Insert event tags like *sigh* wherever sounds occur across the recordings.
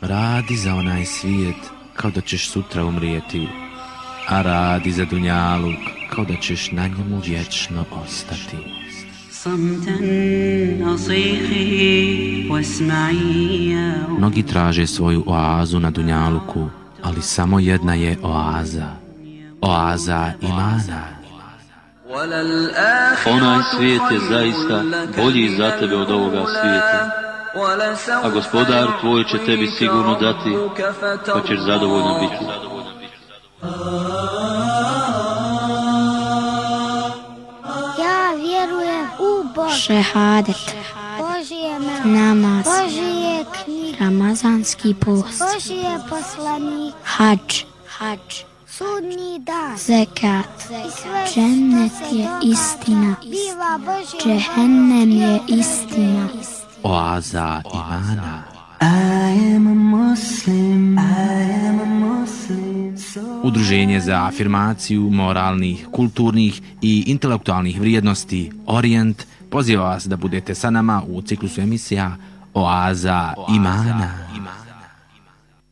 radi za onaj svijet kao da ćeš sutra umrijeti, a radi za dunjaluk kao da ćeš na njemu vječno ostati. Mnogi traže svoju oazu na dunjaluku, ali samo jedna je oaza. Oaza imana. Onaj svijet je zaista bolji za tebe od ovoga svijeta. A gospodar tvoj će tebi sigurno dati, pa ćeš zadovoljno biti. Ja vjerujem u Boga. Šehadet. Božije Namaz. Božije knjige. Ramazanski post. Božije poslanik. Hadž. Hadž. Sudnji dan. Zekat. Džennet je događa istina. Džehennem je istina. Oaza imana. Udruženje za afirmaciju moralnih, kulturnih i intelektualnih vrijednosti Orient poziva vas da budete sa nama u ciklusu emisija Oaza imana.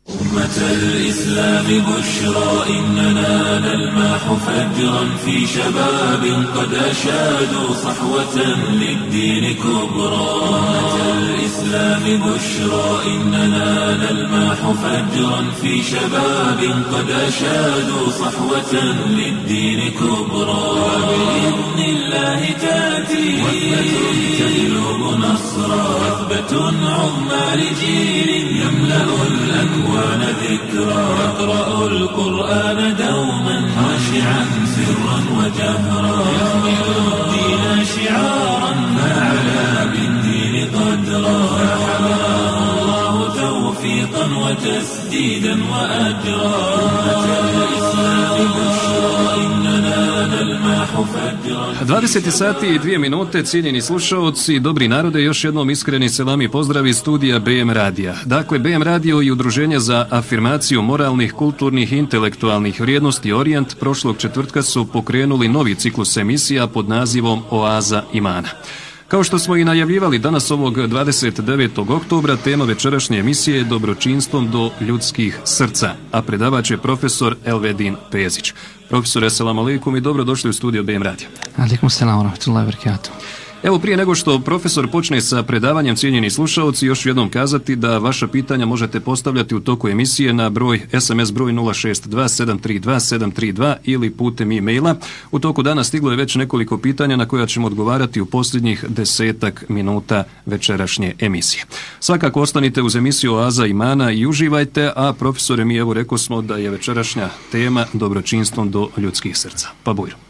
أمة الإسلام بشرى إننا نلمح فجرا في شباب قد أشادوا صحوة للدين كبرى. أمة الإسلام بشرى إننا نلمح فجرا في شباب قد أشادوا صحوة للدين كبرى. وبإذن الله تأتي وثبة تجلب نصرا وثبة عظمى لجيل يملأ الأكوان ذكرى يقرأ القرآن دوما خاشعا سرا وجهرا. يحمل الدين شعارا فعلى بالدين قدرا. توفيقا وتسديدا وأجرا أمة الإسلام بشرى إننا نلمح فجرا 20 sati i dvije minute, cijenjeni slušaoci, dobri narode, još jednom iskreni selam i pozdrav iz studija BM Radija. Dakle, BM Radio i Udruženje za afirmaciju moralnih, kulturnih i intelektualnih vrijednosti Orient prošlog četvrtka su pokrenuli novi ciklus emisija pod nazivom Oaza imana. Kao što smo i najavljivali danas ovog 29. oktobra, tema večerašnje emisije je dobročinstvom do ljudskih srca, a predavač je profesor Elvedin Pezić. Profesor, assalamu alaikum i dobrodošli u studio BM Radio. Alikum selam, rahmatullahi. Evo prije nego što profesor počne sa predavanjem cijenjeni slušaoci, još jednom kazati da vaša pitanja možete postavljati u toku emisije na broj SMS broj 062-732-732 ili putem e-maila. U toku dana stiglo je već nekoliko pitanja na koja ćemo odgovarati u posljednjih desetak minuta večerašnje emisije. Svakako ostanite uz emisiju Oaza Imana i uživajte, a profesore mi evo rekao smo da je večerašnja tema dobročinstvom do ljudskih srca. Pa bujro.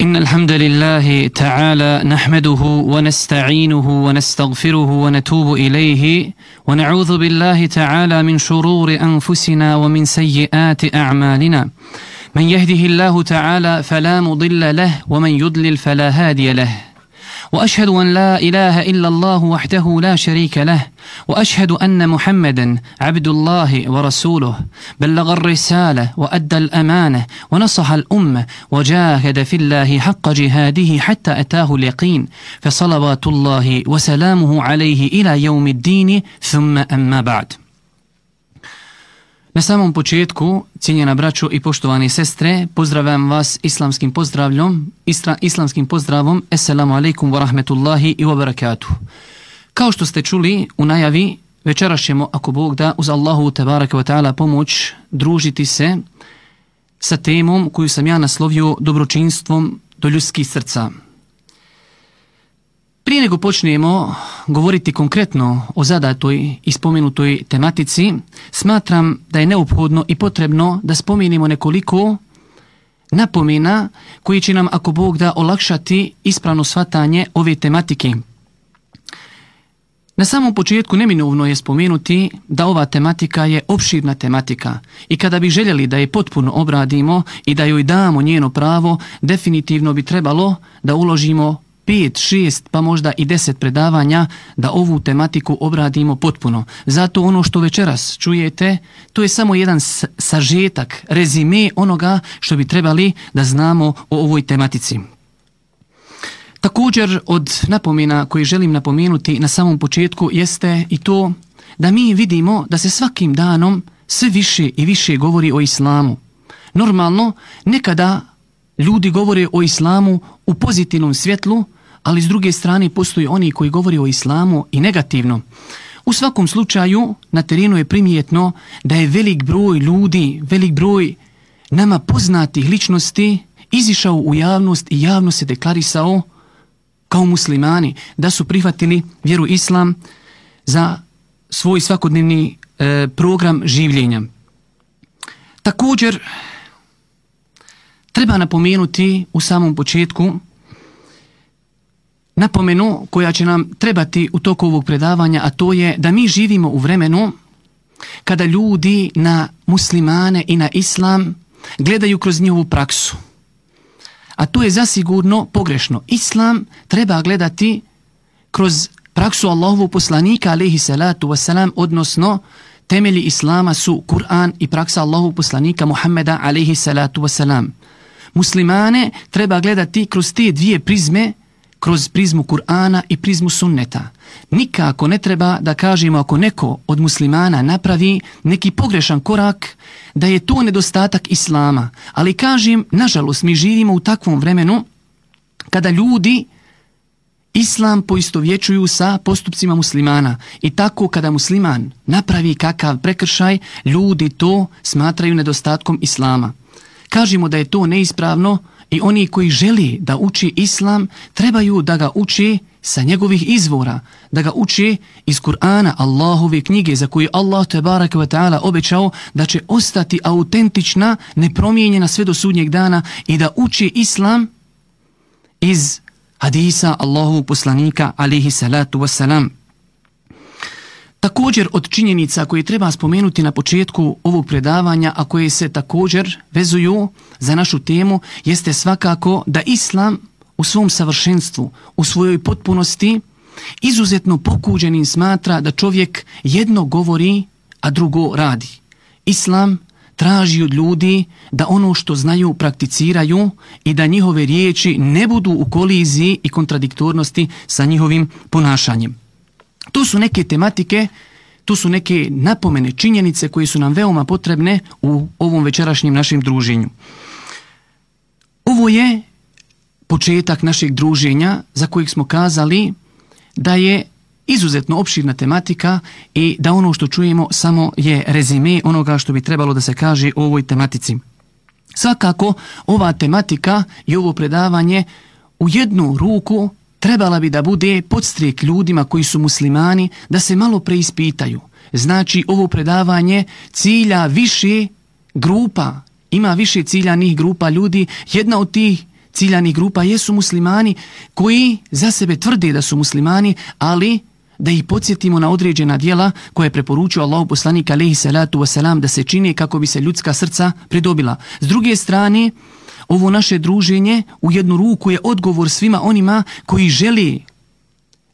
إن الحمد لله تعالى نحمده ونستعينه ونستغفره ونتوب إليه ونعوذ بالله تعالى من شرور أنفسنا ومن سيئات أعمالنا. من يهده الله تعالى فلا مضل له ومن يضلل فلا هادي له. وأشهد أن لا إله إلا الله وحده لا شريك له وأشهد أن محمدا عبد الله ورسوله. بلغ الرسالة وأدى الأمانة ونصح الأمة وجاهد في الله حق جهاده حتى أتاه اليقين. فصلوات الله وسلامه عليه إلى يوم الدين ثم أما بعد. Na samom početku, cijenjena braćo i poštovane sestre, pozdravljam vas islamskim pozdravljom, istra, islamskim pozdravom, Assalamu alaikum wa rahmetullahi i wa barakatuh. Kao što ste čuli u najavi, večeras ćemo, ako Bog da, uz Allahu tebaraka wa ta'ala pomoć, družiti se sa temom koju sam ja naslovio dobročinstvom do ljudskih srca. Prije nego počnemo govoriti konkretno o zadatoj i spomenutoj tematici, smatram da je neophodno i potrebno da spomenimo nekoliko napomena koji će nam, ako Bog da, olakšati ispravno shvatanje ove tematike. Na samom početku neminovno je spomenuti da ova tematika je opširna tematika i kada bi željeli da je potpuno obradimo i da joj damo njeno pravo, definitivno bi trebalo da uložimo 5, 6 pa možda i 10 predavanja da ovu tematiku obradimo potpuno. Zato ono što večeras čujete, to je samo jedan sažetak, rezime onoga što bi trebali da znamo o ovoj tematici. Također od napomena koje želim napomenuti na samom početku jeste i to da mi vidimo da se svakim danom sve više i više govori o islamu. Normalno, nekada ljudi govore o islamu u pozitivnom svjetlu, ali s druge strane postoji oni koji govori o islamu i negativno. U svakom slučaju na terenu je primijetno da je velik broj ljudi, velik broj nama poznatih ličnosti izišao u javnost i javno se deklarisao kao muslimani da su prihvatili vjeru islam za svoj svakodnevni e, program življenja. Također treba napomenuti u samom početku napomenu koja će nam trebati u toku ovog predavanja, a to je da mi živimo u vremenu kada ljudi na muslimane i na islam gledaju kroz njihovu praksu. A to je zasigurno pogrešno. Islam treba gledati kroz praksu Allahovu poslanika alaihi salatu wasalam, odnosno temelji Islama su Kur'an i praksa Allahovog poslanika Muhammeda alaihi salatu wasalam. Muslimane treba gledati kroz te dvije prizme kroz prizmu Kur'ana i prizmu sunneta. Nikako ne treba da kažemo ako neko od muslimana napravi neki pogrešan korak, da je to nedostatak Islama. Ali kažem, nažalost, mi živimo u takvom vremenu kada ljudi Islam poistovjećuju sa postupcima muslimana i tako kada musliman napravi kakav prekršaj, ljudi to smatraju nedostatkom Islama. Kažemo da je to neispravno, i oni koji želi da uči islam trebaju da ga uči sa njegovih izvora, da ga uči iz Kur'ana, Allahove knjige za koju Allah tebaraka wa ta'ala obećao da će ostati autentična, nepromijenjena sve do sudnjeg dana i da uči islam iz hadisa Allahovog poslanika alihi salatu wassalam. Također od činjenica koje treba spomenuti na početku ovog predavanja, a koje se također vezuju za našu temu, jeste svakako da Islam u svom savršenstvu, u svojoj potpunosti, izuzetno pokuđenim smatra da čovjek jedno govori, a drugo radi. Islam traži od ljudi da ono što znaju prakticiraju i da njihove riječi ne budu u koliziji i kontradiktornosti sa njihovim ponašanjem. To su neke tematike, to su neke napomene, činjenice koje su nam veoma potrebne u ovom večerašnjem našem druženju. Ovo je početak našeg druženja za kojeg smo kazali da je izuzetno opširna tematika i da ono što čujemo samo je rezime onoga što bi trebalo da se kaže o ovoj tematici. Svakako, ova tematika i ovo predavanje u jednu ruku trebala bi da bude podstrijek ljudima koji su muslimani da se malo preispitaju. Znači ovo predavanje cilja više grupa, ima više ciljanih grupa ljudi, jedna od tih ciljanih grupa jesu muslimani koji za sebe tvrde da su muslimani, ali da ih podsjetimo na određena dijela koje je preporučio Allah poslanik alaihi salatu wasalam da se čine kako bi se ljudska srca pridobila. S druge strane, ovo naše druženje u jednu ruku je odgovor svima onima koji želi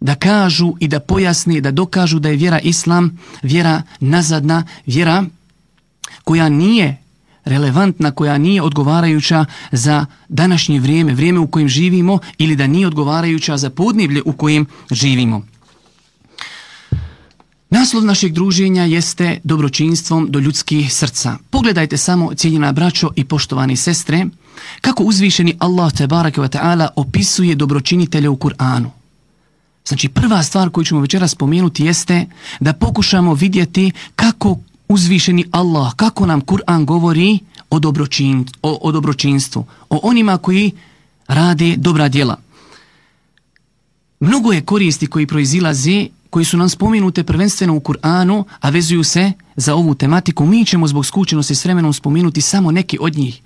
da kažu i da pojasni, da dokažu da je vjera islam, vjera nazadna, vjera koja nije relevantna, koja nije odgovarajuća za današnje vrijeme, vrijeme u kojem živimo ili da nije odgovarajuća za podneblje u kojem živimo. Naslov našeg druženja jeste dobročinstvom do ljudskih srca. Pogledajte samo, cijeljena braćo i poštovani sestre, kako uzvišeni Allah te barake wa ta'ala opisuje dobročinitelje u Kur'anu. Znači prva stvar koju ćemo večera spomenuti jeste da pokušamo vidjeti kako uzvišeni Allah, kako nam Kur'an govori o, dobročin, o, o dobročinstvu, o onima koji rade dobra djela. Mnogo je koristi koji proizilaze koji su nam spomenute prvenstveno u Kur'anu, a vezuju se za ovu tematiku, mi ćemo zbog skučenosti s vremenom spomenuti samo neki od njih.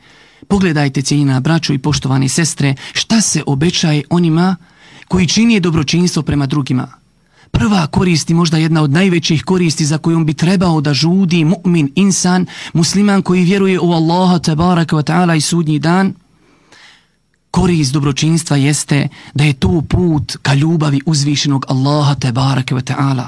Pogledajte cijenina braćo i poštovani sestre, šta se obećaje onima koji čini dobročinstvo prema drugima. Prva koristi, možda jedna od najvećih koristi za kojom bi trebao da žudi mu'min, insan, musliman koji vjeruje u Allaha, tabaraka wa ta'ala i sudnji dan, korist dobročinstva jeste da je to put ka ljubavi uzvišenog Allaha te barake wa ta'ala.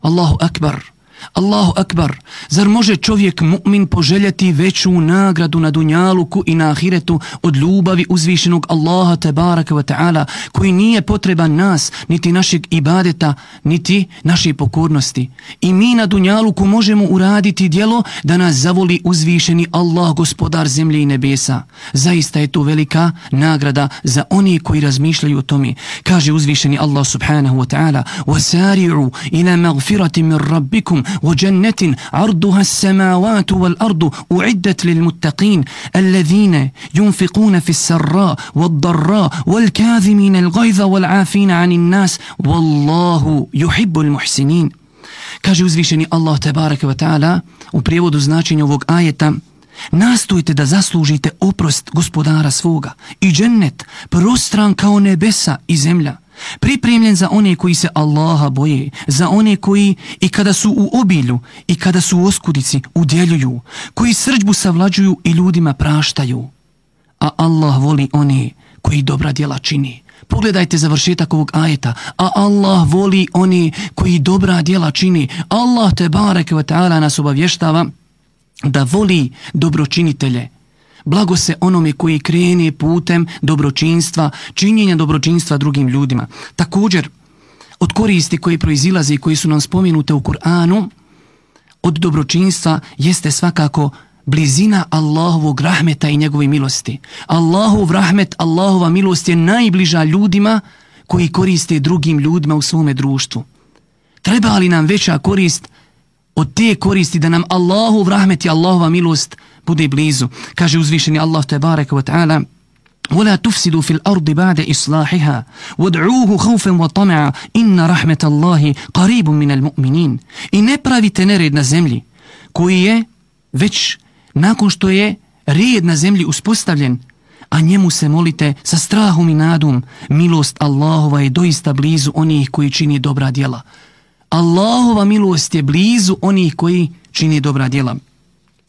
Allahu akbar. Allahu akbar, zar može čovjek mu'min poželjeti veću nagradu na dunjaluku i na ahiretu od ljubavi uzvišenog Allaha tebaraka wa ta'ala koji nije potreban nas, niti našeg ibadeta, niti naše pokornosti. I mi na dunjaluku možemo uraditi djelo da nas zavoli uzvišeni Allah gospodar zemlje i nebesa. Zaista je to velika nagrada za oni koji razmišljaju o tome. Kaže uzvišeni Allah subhanahu wa ta'ala وَسَارِعُوا إِلَى مَغْفِرَةٍ مِّن رَبِّكُمْ وجنة عرضها السماوات والأرض أعدت للمتقين الذين ينفقون في السراء والضراء والكاذمين الغيظ والعافين عن الناس والله يحب المحسنين Kaže uzvišeni Allah tebareke wa ta'ala u prijevodu značenja ovog ajeta Nastojte da zaslužite oprost gospodara svoga i džennet prostran kao nebesa i zemlja pripremljen za one koji se Allaha boje, za one koji i kada su u obilju i kada su u oskudici udjeljuju, koji srđbu savlađuju i ljudima praštaju. A Allah voli one koji dobra djela čini. Pogledajte završetak ovog ajeta. A Allah voli one koji dobra djela čini. Allah te barek ta'ala nas obavještava da voli dobročinitelje. Blago se onome koji krene putem dobročinstva, činjenja dobročinstva drugim ljudima. Također, od koristi koje proizilaze i koji su nam spomenute u Kur'anu, od dobročinstva jeste svakako blizina Allahovog rahmeta i njegove milosti. Allahov rahmet, Allahova milost je najbliža ljudima koji koriste drugim ljudima u svome društvu. Treba li nam veća korist od te koristi da nam Allahov rahmet i Allahova milost bude blizu. Kaže uzvišeni Allah tebareka wa ta'ala ولا تفسدوا في الأرض بعد إصلاحها وادعوه خوفا وطمعا إن رحمة الله قريب من المؤمنين I ne pravite nered na zemlji koji je već nakon što je red na zemlji uspostavljen a njemu se molite sa strahom i nadom milost Allahova je doista blizu onih koji čini dobra djela Allahova milost je blizu onih koji čini dobra djela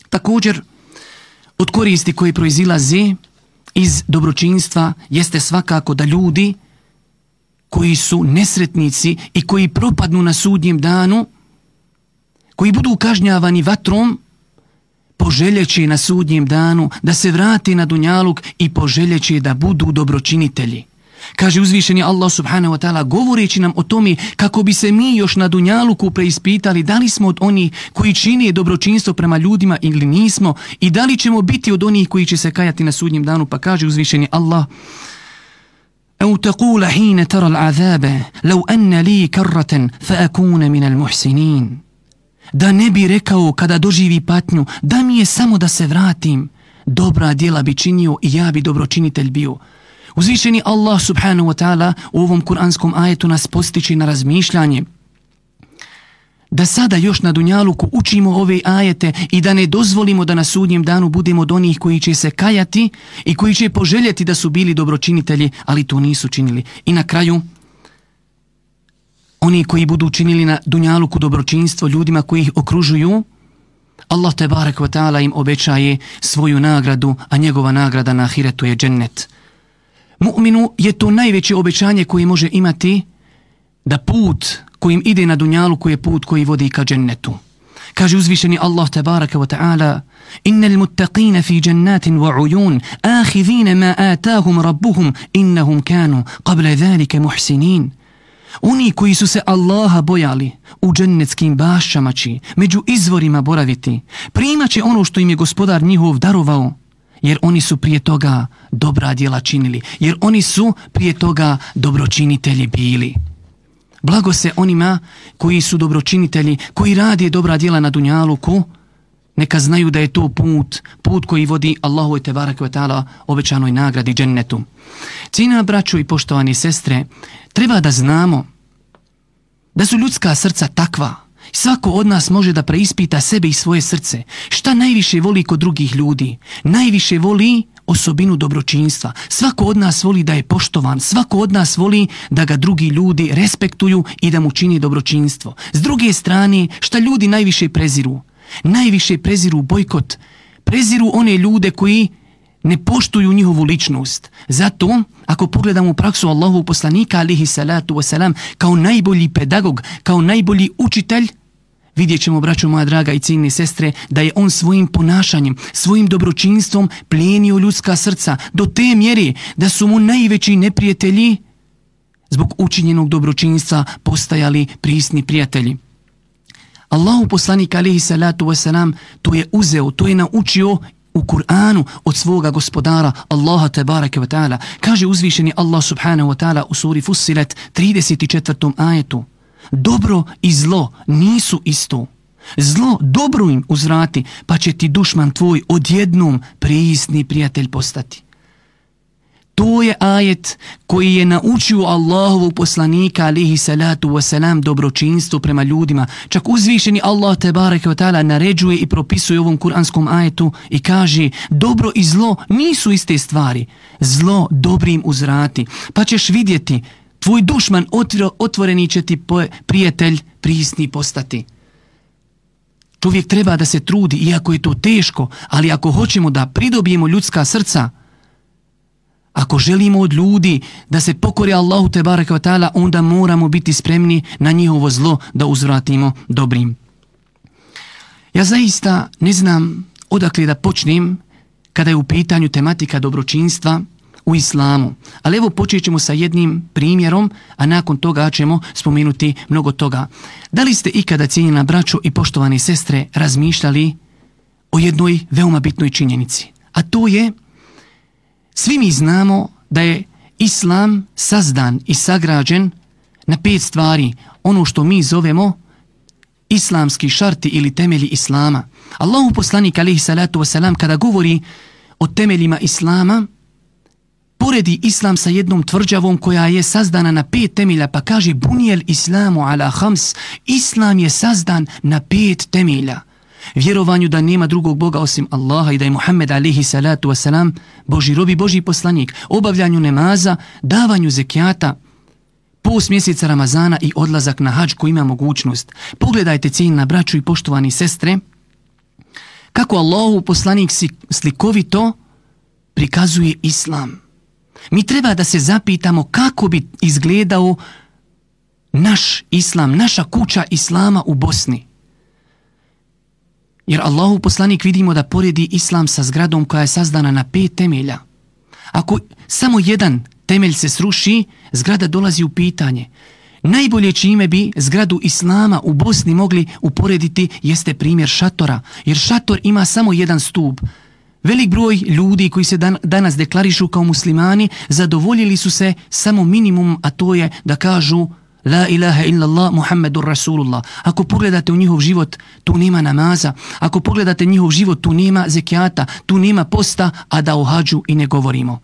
također od koristi koje proizilaze iz dobročinstva jeste svakako da ljudi koji su nesretnici i koji propadnu na sudnjem danu, koji budu kažnjavani vatrom, poželjeći na sudnjem danu da se vrati na dunjaluk i poželjeći da budu dobročinitelji. Kaže uzvišeni Allah subhanahu wa ta'ala govoreći nam o tome kako bi se mi još na Dunjaluku preispitali da li smo od onih koji čine dobročinstvo prema ljudima ili nismo i da li ćemo biti od onih koji će se kajati na sudnjem danu pa kaže uzvišeni Allah أو تقول حين ترى العذاب لو أن لي كرة فأكون من المحسنين da ne bi rekao kada doživi patnju da mi je samo da se vratim dobra djela bi činio i ja bi dobročinitelj bio Uzvišeni Allah subhanahu wa ta'ala u ovom kuranskom ajetu nas postiče na razmišljanje da sada još na Dunjaluku učimo ove ajete i da ne dozvolimo da na sudnjem danu budemo od onih koji će se kajati i koji će poželjeti da su bili dobročinitelji, ali to nisu činili. I na kraju, oni koji budu učinili na Dunjaluku dobročinstvo ljudima koji ih okružuju, Allah te barek im obećaje svoju nagradu, a njegova nagrada na ahiretu je džennet. Mu'minu je to najveće obećanje koje može imati da put kojim ide na dunjalu koji je put koji vodi ka džennetu. Kaže uzvišeni Allah tabaraka wa ta'ala Innal muttaqina fi jannatin wa uyun akhidhina ma atahum rabbuhum innahum kanu qabla dhalika muhsinin. Oni koji su se Allaha bojali u džennetskim bašćama či među izvorima boraviti, primaće ono što im je gospodar njihov darovao jer oni su prije toga dobra djela činili, jer oni su prije toga dobročinitelji bili. Blago se onima koji su dobročinitelji, koji radi dobra djela na Dunjaluku, neka znaju da je to put, put koji vodi Allahu i Tebarak ta'ala obećanoj nagradi džennetu. Cina, braću i poštovani sestre, treba da znamo da su ljudska srca takva, Svako od nas može da preispita sebe i svoje srce. Šta najviše voli kod drugih ljudi? Najviše voli osobinu dobročinstva. Svako od nas voli da je poštovan. Svako od nas voli da ga drugi ljudi respektuju i da mu čini dobročinstvo. S druge strane, šta ljudi najviše preziru? Najviše preziru bojkot. Preziru one ljude koji ne poštuju njihovu ličnost. Zato, ako pogledamo praksu Allahu poslanika alihi salatu wasalam, kao najbolji pedagog, kao najbolji učitelj, vidjet ćemo, braćo moja draga i ciljne sestre, da je on svojim ponašanjem, svojim dobročinstvom plijenio ljudska srca do te mjere da su mu najveći neprijatelji zbog učinjenog dobročinstva postajali prisni prijatelji. Allahu poslanik alihi salatu wasalam to je uzeo, to je naučio u Kur'anu od svoga gospodara Allaha tebareke wa ta'ala. Kaže uzvišeni Allah subhanahu wa ta'ala u suri Fussilet 34. ajetu. Dobro i zlo nisu isto. Zlo dobro im uzvrati, pa će ti dušman tvoj odjednom prisni prijatelj postati. To je ajet koji je naučio Allahovu poslanika alihi salatu wasalam dobročinstvo prema ljudima. Čak uzvišeni Allah te bareke ta'ala naređuje i propisuje ovom kuranskom ajetu i kaže dobro i zlo nisu iste stvari. Zlo dobrim uzrati. Pa ćeš vidjeti tvoj dušman otvoreni će ti prijatelj prisni postati. Čovjek treba da se trudi, iako je to teško, ali ako hoćemo da pridobijemo ljudska srca, ako želimo od ljudi da se pokori Allahu te baraka ta'ala, onda moramo biti spremni na njihovo zlo da uzvratimo dobrim. Ja zaista ne znam odakle da počnem kada je u pitanju tematika dobročinstva u islamu. Ali evo počet ćemo sa jednim primjerom, a nakon toga ćemo spomenuti mnogo toga. Da li ste ikada cijenjena braćo i poštovane sestre razmišljali o jednoj veoma bitnoj činjenici? A to je svi mi znamo da je islam sazdan i sagrađen na pet stvari, ono što mi zovemo islamski šarti ili temelji islama. Allahu poslanik alaihi salatu wasalam kada govori o temeljima islama, poredi islam sa jednom tvrđavom koja je sazdana na pet temelja, pa kaže bunijel islamu ala hams, islam je sazdan na pet temelja vjerovanju da nema drugog Boga osim Allaha i da je Muhammed alihi salatu wasalam Boži robi, Boži poslanik, obavljanju nemaza, davanju zekijata, post mjeseca Ramazana i odlazak na hađ koji ima mogućnost. Pogledajte ciljna braću i poštovani sestre, kako Allahu poslanik slikovito prikazuje Islam. Mi treba da se zapitamo kako bi izgledao naš Islam, naša kuća Islama u Bosni. Jer Allahu poslanik vidimo da poredi islam sa zgradom koja je sazdana na pet temelja. Ako samo jedan temelj se sruši, zgrada dolazi u pitanje. Najbolje čime bi zgradu Islama u Bosni mogli uporediti jeste primjer šatora, jer šator ima samo jedan stup. Velik broj ljudi koji se danas deklarišu kao muslimani zadovoljili su se samo minimum, a to je da kažu La ilaha illallah Muhammedur Rasulullah. Ako pogledate u njihov život, tu nema namaza. Ako pogledate njihov život, tu nema zekijata, tu nema posta, a da o hađu i ne govorimo.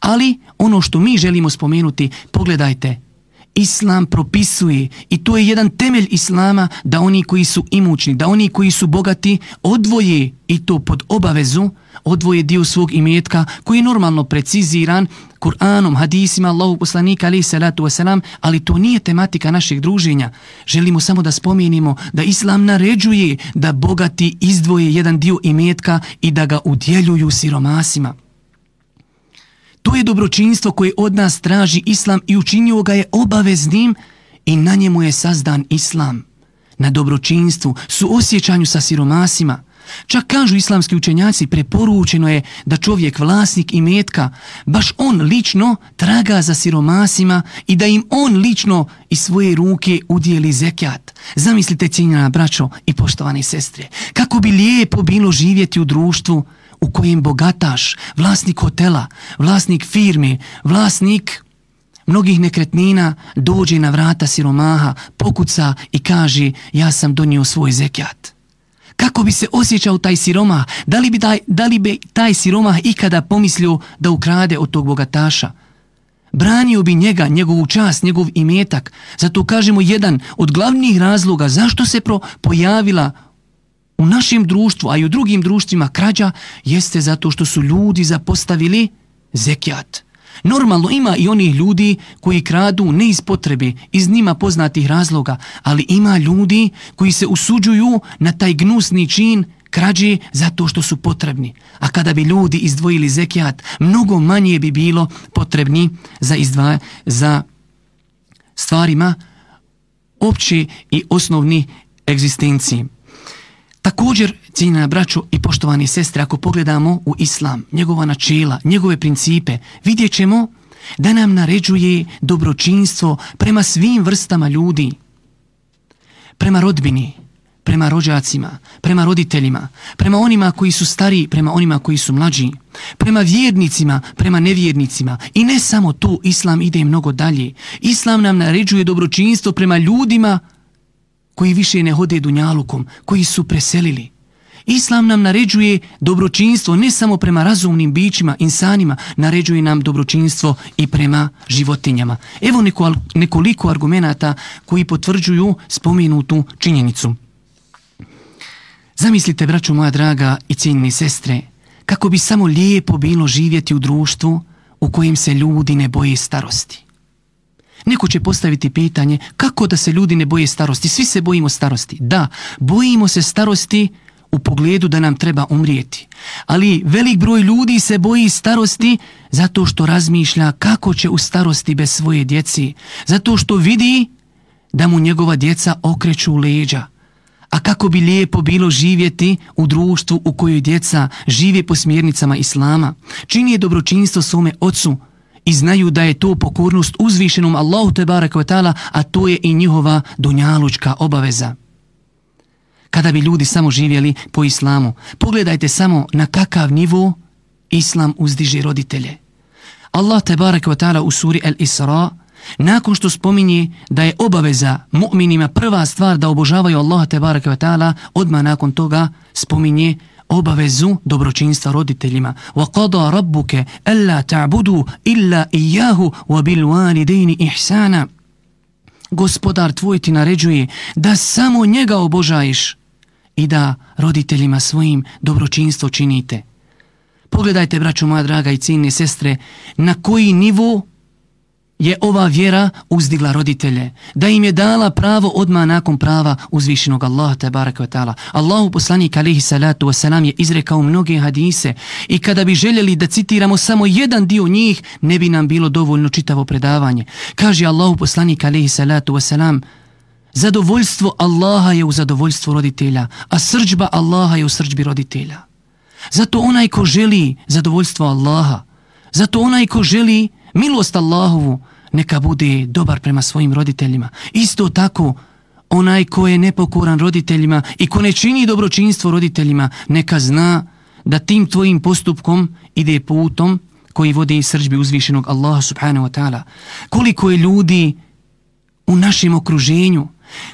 Ali ono što mi želimo spomenuti, pogledajte, Islam propisuje i to je jedan temelj Islama da oni koji su imućni, da oni koji su bogati odvoje i to pod obavezu, odvoje dio svog imetka koji je normalno preciziran Kur'anom, hadisima, Allahu poslanika alaih salatu wasalam, ali to nije tematika našeg druženja. Želimo samo da spomenimo da Islam naređuje da bogati izdvoje jedan dio imetka i da ga udjeljuju siromasima. To je dobročinstvo koje od nas traži Islam i učinio ga je obaveznim i na njemu je sazdan Islam. Na dobročinstvu, su osjećanju sa siromasima. Čak kažu islamski učenjaci, preporučeno je da čovjek vlasnik i metka, baš on lično traga za siromasima i da im on lično iz svoje ruke udijeli zekijat. Zamislite cijenjena braćo i poštovane sestre, kako bi lijepo bilo živjeti u društvu u kojem bogataš, vlasnik hotela, vlasnik firme, vlasnik mnogih nekretnina dođe na vrata siromaha, pokuca i kaže ja sam donio svoj zekijat. Kako bi se osjećao taj siromah? Da li bi taj, da li bi taj siromah ikada pomislio da ukrade od tog bogataša? Branio bi njega, njegovu čast, njegov imetak. Zato kažemo jedan od glavnih razloga zašto se pojavila u našem društvu, a i u drugim društvima krađa, jeste zato što su ljudi zapostavili zekijat. Normalno ima i onih ljudi koji kradu ne iz potrebe, iz njima poznatih razloga, ali ima ljudi koji se usuđuju na taj gnusni čin krađe zato što su potrebni. A kada bi ljudi izdvojili zekijat, mnogo manje bi bilo potrebni za, izdva, za stvarima opće i osnovni egzistenciji. Također, cijenjena braćo i poštovani sestre, ako pogledamo u islam, njegova načela, njegove principe, vidjet ćemo da nam naređuje dobročinstvo prema svim vrstama ljudi, prema rodbini, prema rođacima, prema roditeljima, prema onima koji su stariji, prema onima koji su mlađi, prema vjernicima, prema nevjernicima. I ne samo to, Islam ide mnogo dalje. Islam nam naređuje dobročinstvo prema ljudima koji više ne hode dunjalukom, koji su preselili. Islam nam naređuje dobročinstvo ne samo prema razumnim bićima, insanima, naređuje nam dobročinstvo i prema životinjama. Evo nekoliko argumenata koji potvrđuju spomenutu činjenicu. Zamislite, braćo moja draga i cijenjeni sestre, kako bi samo lijepo bilo živjeti u društvu u kojem se ljudi ne boje starosti. Neko će postaviti pitanje kako da se ljudi ne boje starosti. Svi se bojimo starosti. Da, bojimo se starosti u pogledu da nam treba umrijeti. Ali velik broj ljudi se boji starosti zato što razmišlja kako će u starosti bez svoje djeci. Zato što vidi da mu njegova djeca okreću leđa. A kako bi lijepo bilo živjeti u društvu u kojoj djeca žive po smjernicama Islama, čini je dobročinstvo svome ocu i znaju da je to pokornost uzvišenom Allahu te ta'ala, a to je i njihova dunjalučka obaveza. Kada bi ljudi samo živjeli po islamu, pogledajte samo na kakav nivo islam uzdiže roditelje. Allah te ta'ala u suri El Isra nakon što spominje da je obaveza mu'minima prva stvar da obožavaju Allaha te ta'ala, odmah nakon toga spominje obavezu dobročinstva roditeljima. Wa qada rabbuke alla ta'budu illa iyyahu wa bil walidaini ihsana. Gospodar tvoj ti naređuje da samo njega obožaješ i da roditeljima svojim dobročinstvo činite. Pogledajte, braćo moja draga i ciljne sestre, na koji nivo je ova vjera uzdigla roditelje, da im je dala pravo odmah nakon prava uzvišenog Allaha te baraka ta'ala. Allahu poslanik alihi salatu wasalam je izrekao mnoge hadise i kada bi željeli da citiramo samo jedan dio njih, ne bi nam bilo dovoljno čitavo predavanje. Kaže Allahu poslanik alihi salatu wasalam, zadovoljstvo Allaha je u zadovoljstvu roditelja, a srđba Allaha je u srđbi roditelja. Zato onaj ko želi zadovoljstvo Allaha, zato onaj ko želi milost Allahovu, neka bude dobar prema svojim roditeljima. Isto tako, onaj ko je nepokoran roditeljima i ko ne čini dobročinstvo roditeljima, neka zna da tim tvojim postupkom ide putom koji vodi srđbi uzvišenog Allaha subhanahu wa ta'ala. Koliko je ljudi u našem okruženju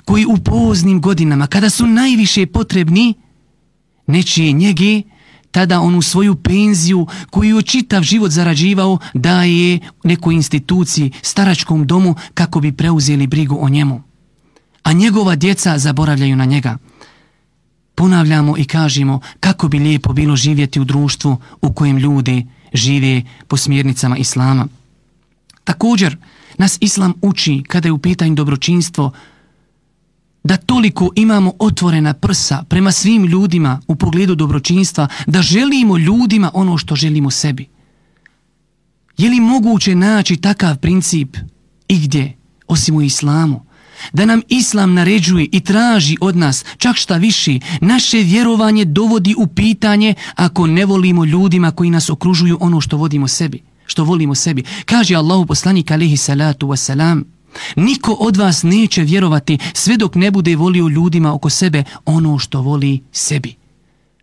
koji u poznim godinama, kada su najviše potrebni, nečije njege, tada onu svoju penziju koju je čitav život zarađivao daje nekoj instituciji, staračkom domu kako bi preuzeli brigu o njemu. A njegova djeca zaboravljaju na njega. Ponavljamo i kažemo kako bi lijepo bilo živjeti u društvu u kojem ljudi žive po smjernicama Islama. Također, nas Islam uči kada je u pitanju dobročinstvo da toliko imamo otvorena prsa prema svim ljudima u pogledu dobročinstva, da želimo ljudima ono što želimo sebi. Je li moguće naći takav princip i gdje, osim u islamu? Da nam islam naređuje i traži od nas čak šta više, naše vjerovanje dovodi u pitanje ako ne volimo ljudima koji nas okružuju ono što vodimo sebi, što volimo sebi. Kaže Allahu poslanik alihi salatu wasalam, Niko od vas neće vjerovati sve dok ne bude volio ljudima oko sebe ono što voli sebi.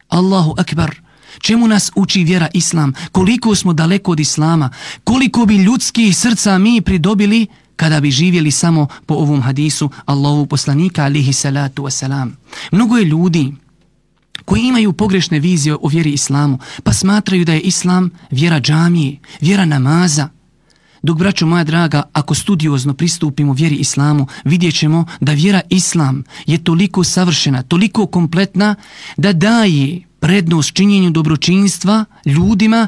Allahu akbar, čemu nas uči vjera Islam, koliko smo daleko od Islama, koliko bi ljudskih srca mi pridobili kada bi živjeli samo po ovom hadisu Allahu poslanika alihi salatu wasalam. Mnogo je ljudi koji imaju pogrešne vizije o vjeri Islamu, pa smatraju da je Islam vjera džamije, vjera namaza, dok, braćo moja draga, ako studiozno pristupimo vjeri islamu, vidjet ćemo da vjera islam je toliko savršena, toliko kompletna, da daje prednost činjenju dobročinstva ljudima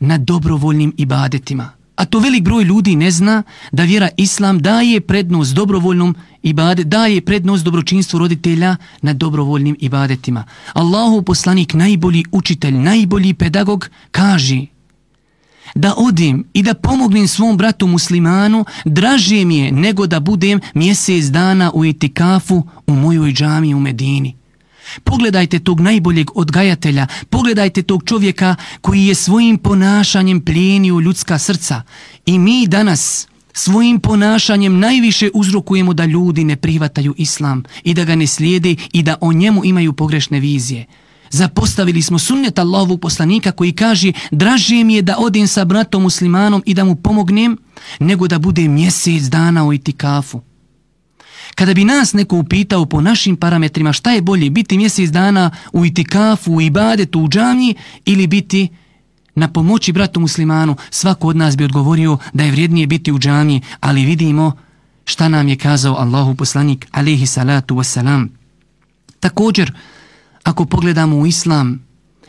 na dobrovoljnim ibadetima. A to velik broj ljudi ne zna da vjera islam daje prednost dobrovoljnom ibade, daje prednost dobročinstvu roditelja na dobrovoljnim ibadetima. Allahu poslanik, najbolji učitelj, najbolji pedagog, kaže da odim i da pomognem svom bratu muslimanu, draže mi je nego da budem mjesec dana u itikafu u mojoj džami u Medini. Pogledajte tog najboljeg odgajatelja, pogledajte tog čovjeka koji je svojim ponašanjem plijenio ljudska srca. I mi danas svojim ponašanjem najviše uzrokujemo da ljudi ne prihvataju islam i da ga ne slijede i da o njemu imaju pogrešne vizije. Zapostavili smo sunnet Allahovog poslanika koji kaže draže mi je da odem sa bratom muslimanom i da mu pomognem nego da bude mjesec dana u itikafu. Kada bi nas neko upitao po našim parametrima šta je bolje biti mjesec dana u itikafu, u ibadetu, u džamiji ili biti na pomoći bratu muslimanu, svako od nas bi odgovorio da je vrijednije biti u džamiji, ali vidimo šta nam je kazao Allahu poslanik alihi salatu wasalam. Također, ako pogledamo u islam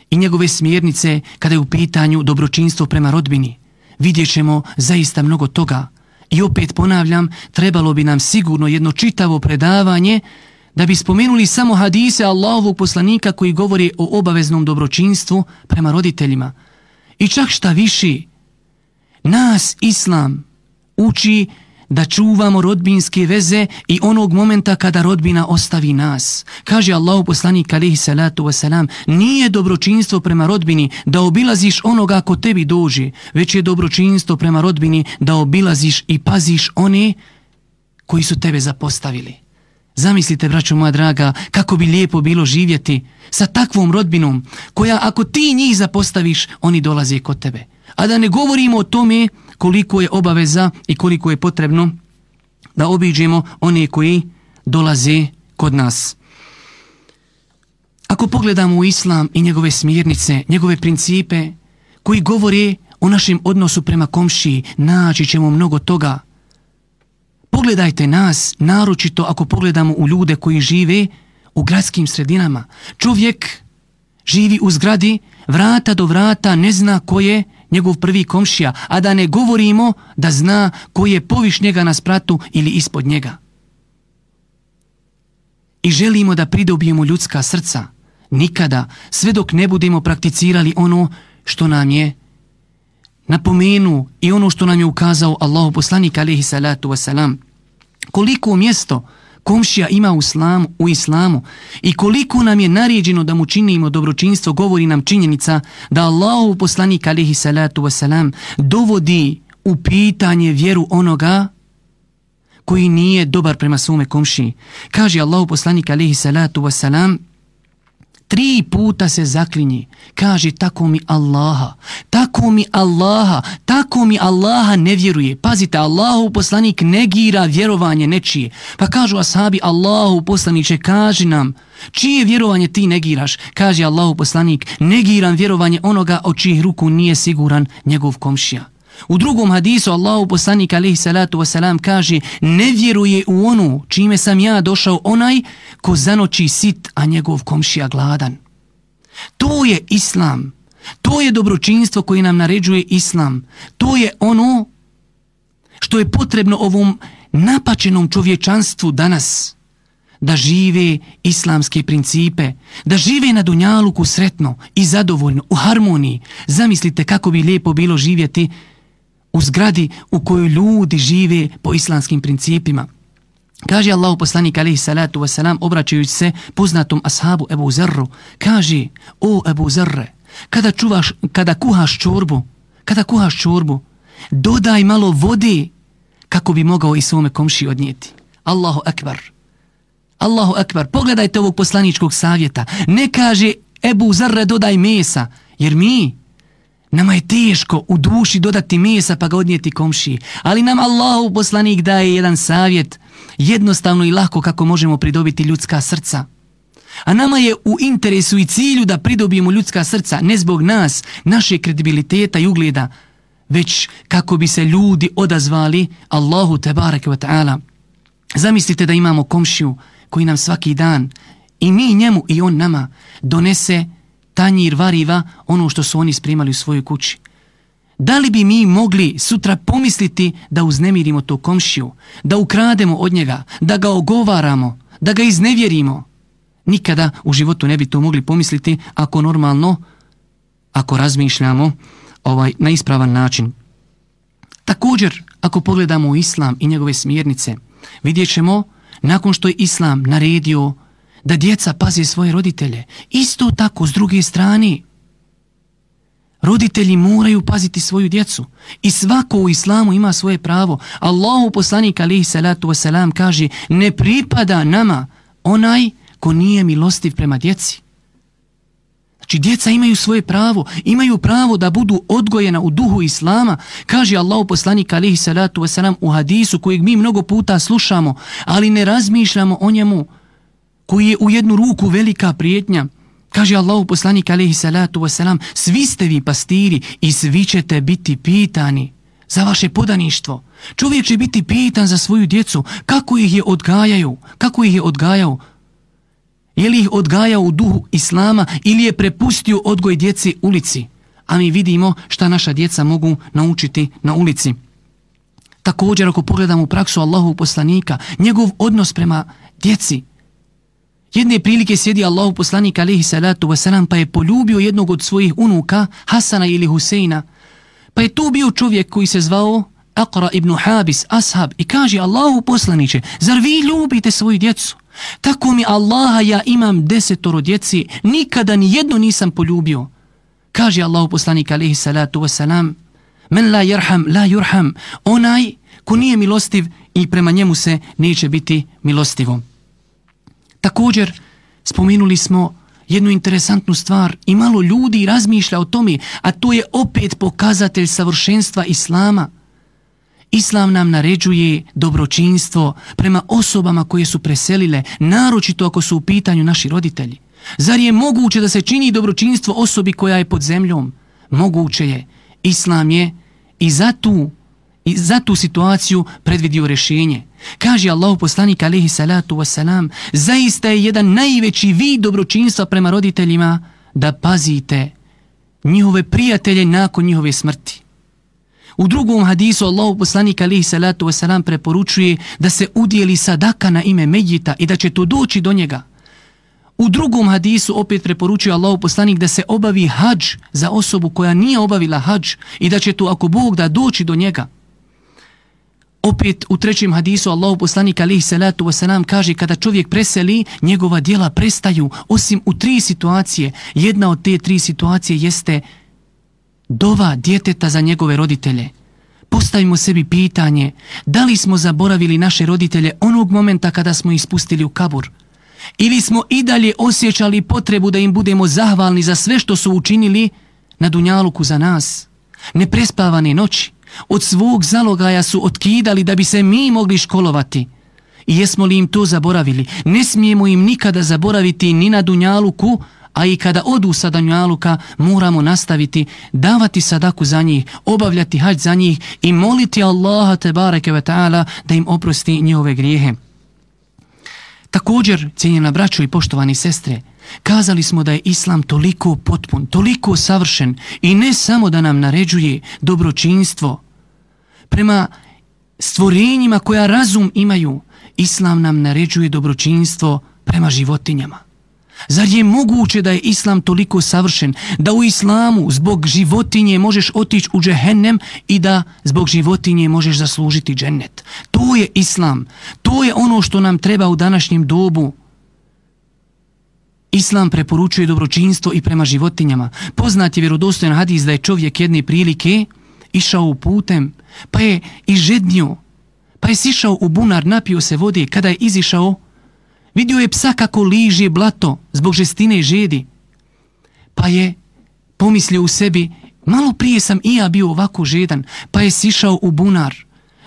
i njegove smjernice kada je u pitanju dobročinstvo prema rodbini, vidjet ćemo zaista mnogo toga. I opet ponavljam, trebalo bi nam sigurno jedno čitavo predavanje da bi spomenuli samo hadise Allahovog poslanika koji govori o obaveznom dobročinstvu prema roditeljima. I čak šta viši, nas Islam uči da čuvamo rodbinske veze i onog momenta kada rodbina ostavi nas. Kaže Allahu poslanik alihi salatu wasalam, nije dobročinstvo prema rodbini da obilaziš onoga ko tebi dođe, već je dobročinstvo prema rodbini da obilaziš i paziš one koji su tebe zapostavili. Zamislite, braćo moja draga, kako bi lijepo bilo živjeti sa takvom rodbinom, koja ako ti njih zapostaviš, oni dolaze kod tebe. A da ne govorimo o tome koliko je obaveza i koliko je potrebno da obiđemo one koji dolaze kod nas. Ako pogledamo u islam i njegove smjernice, njegove principe koji govore o našem odnosu prema komšiji, naći ćemo mnogo toga. Pogledajte nas, naročito ako pogledamo u ljude koji žive u gradskim sredinama. Čovjek živi u zgradi, vrata do vrata, ne zna ko je njegov prvi komšija, a da ne govorimo da zna ko je poviš njega na spratu ili ispod njega. I želimo da pridobijemo ljudska srca, nikada, sve dok ne budemo prakticirali ono što nam je napomenu i ono što nam je ukazao Allahu poslanik alaihi salatu wasalam. Koliko mjesto komšija ima u islamu, u islamu i koliko nam je naređeno da mu činimo dobročinstvo, govori nam činjenica da Allahu poslanik alihi salatu wasalam dovodi u pitanje vjeru onoga koji nije dobar prema svome komšiji. Kaže Allahu poslanik alihi salatu wasalam Tri puta se zaklinji, kaže tako mi Allaha, tako mi Allaha, tako mi Allaha ne vjeruje. Pazite, Allahu poslanik negira vjerovanje nečije. Pa kažu ashabi, Allahu poslaniće, kaži nam, čije vjerovanje ti negiraš? Kaže Allahu poslanik, negiram vjerovanje onoga od čijih ruku nije siguran njegov komšija. U drugom hadisu Allahu poslanik alaihi salatu wasalam kaže ne vjeruje u onu čime sam ja došao onaj ko zanoći sit, a njegov komšija gladan. To je islam. To je dobročinstvo koji nam naređuje islam. To je ono što je potrebno ovom napačenom čovječanstvu danas da žive islamske principe, da žive na Dunjaluku sretno i zadovoljno, u harmoniji. Zamislite kako bi lijepo bilo živjeti u zgradi u kojoj ljudi žive po islamskim principima. Kaže Allah poslanik alaihi salatu wasalam obraćajući se poznatom ashabu Ebu Zerru, kaže, o Ebu Zerre, kada, čuvaš, kada kuhaš čorbu, kada kuhaš čorbu, dodaj malo vode kako bi mogao i svome komši odnijeti. Allahu akbar. Allahu akbar. Pogledajte ovog poslaničkog savjeta. Ne kaže Ebu Zerre dodaj mesa, jer mi Nama je teško u duši dodati mesa pa ga odnijeti komšiji, ali nam Allahu poslanik daje jedan savjet, jednostavno i lako kako možemo pridobiti ljudska srca. A nama je u interesu i cilju da pridobijemo ljudska srca, ne zbog nas, naše kredibiliteta i ugleda, već kako bi se ljudi odazvali Allahu tebareke wa ta'ala. Zamislite da imamo komšiju koji nam svaki dan i mi njemu i on nama donese tanjir variva ono što su oni sprimali u svojoj kući. Da li bi mi mogli sutra pomisliti da uznemirimo to komšiju, da ukrademo od njega, da ga ogovaramo, da ga iznevjerimo? Nikada u životu ne bi to mogli pomisliti ako normalno, ako razmišljamo ovaj na ispravan način. Također, ako pogledamo islam i njegove smjernice, vidjet ćemo nakon što je islam naredio da djeca paze svoje roditelje, isto tako s druge strane Roditelji moraju paziti svoju djecu i svako u islamu ima svoje pravo. Allahu poslanik alihi salatu wasalam kaže ne pripada nama onaj ko nije milostiv prema djeci. Znači djeca imaju svoje pravo, imaju pravo da budu odgojena u duhu islama. Kaže Allahu poslanik alihi salatu wasalam u hadisu kojeg mi mnogo puta slušamo, ali ne razmišljamo o njemu koji je u jednu ruku velika prijetnja. Kaže Allahu poslanik alaihi salatu wasalam, svi ste vi pastiri i svi ćete biti pitani za vaše podaništvo. Čovjek će biti pitan za svoju djecu, kako ih je odgajaju, kako ih je odgajao. Je li ih odgajao u duhu Islama ili je prepustio odgoj djeci ulici? A mi vidimo šta naša djeca mogu naučiti na ulici. Također ako pogledamo praksu Allahu poslanika, njegov odnos prema djeci, Jedne prilike sjedi Allahu poslanik alaihi salatu wasalam pa je poljubio jednog od svojih unuka, Hasana ili Huseina. Pa je tu bio čovjek koji se zvao Aqra ibn Habis, ashab, i kaže Allahu poslaniće, zar vi ljubite svoju djecu? Tako mi Allaha ja imam desetoro djeci, nikada ni jedno nisam poljubio. Kaže Allahu poslanik alaihi salatu wasalam, men la jerham, la jurham, onaj ko nije milostiv i prema njemu se neće biti milostivom. Također, spomenuli smo jednu interesantnu stvar i malo ljudi razmišlja o tome, a to je opet pokazatelj savršenstva Islama. Islam nam naređuje dobročinstvo prema osobama koje su preselile, naročito ako su u pitanju naši roditelji. Zar je moguće da se čini dobročinstvo osobi koja je pod zemljom? Moguće je. Islam je i za tu, i za tu situaciju predvidio rješenje. Kaže Allah poslanik alihi salatu wasalam, zaista je jedan najveći vid dobročinstva prema roditeljima da pazite njihove prijatelje nakon njihove smrti. U drugom hadisu Allah poslanik alihi salatu wasalam preporučuje da se udijeli sadaka na ime Medjita i da će to doći do njega. U drugom hadisu opet preporučuje Allah poslanik da se obavi hađ za osobu koja nije obavila hađ i da će to ako Bog da doći do njega. Opet u trećem hadisu Allahu poslanik alihi salatu wasalam kaže kada čovjek preseli, njegova dijela prestaju osim u tri situacije. Jedna od te tri situacije jeste dova djeteta za njegove roditelje. Postavimo sebi pitanje da li smo zaboravili naše roditelje onog momenta kada smo ih spustili u kabur. Ili smo i dalje osjećali potrebu da im budemo zahvalni za sve što su učinili na Dunjaluku za nas. Neprespavane noći od svog zalogaja su otkidali da bi se mi mogli školovati. I jesmo li im to zaboravili? Ne smijemo im nikada zaboraviti ni na Dunjaluku, a i kada odu sa Dunjaluka moramo nastaviti davati sadaku za njih, obavljati hađ za njih i moliti Allaha te bareke ve ta'ala da im oprosti njihove grijehe. Također, cijenjena braćo i poštovani sestre, Kazali smo da je Islam toliko potpun, toliko savršen i ne samo da nam naređuje dobročinstvo. Prema stvorenjima koja razum imaju, Islam nam naređuje dobročinstvo prema životinjama. Zar je moguće da je Islam toliko savršen, da u Islamu zbog životinje možeš otići u džehennem i da zbog životinje možeš zaslužiti džennet? To je Islam. To je ono što nam treba u današnjem dobu. Islam preporučuje dobročinstvo i prema životinjama. Poznat je vjerodostojan hadis da je čovjek jedne prilike išao putem, pa je i žednio, pa je sišao u bunar, napio se vode, kada je izišao, vidio je psa kako liže blato zbog žestine i žedi, pa je pomislio u sebi, malo prije sam i ja bio ovako žedan, pa je sišao u bunar,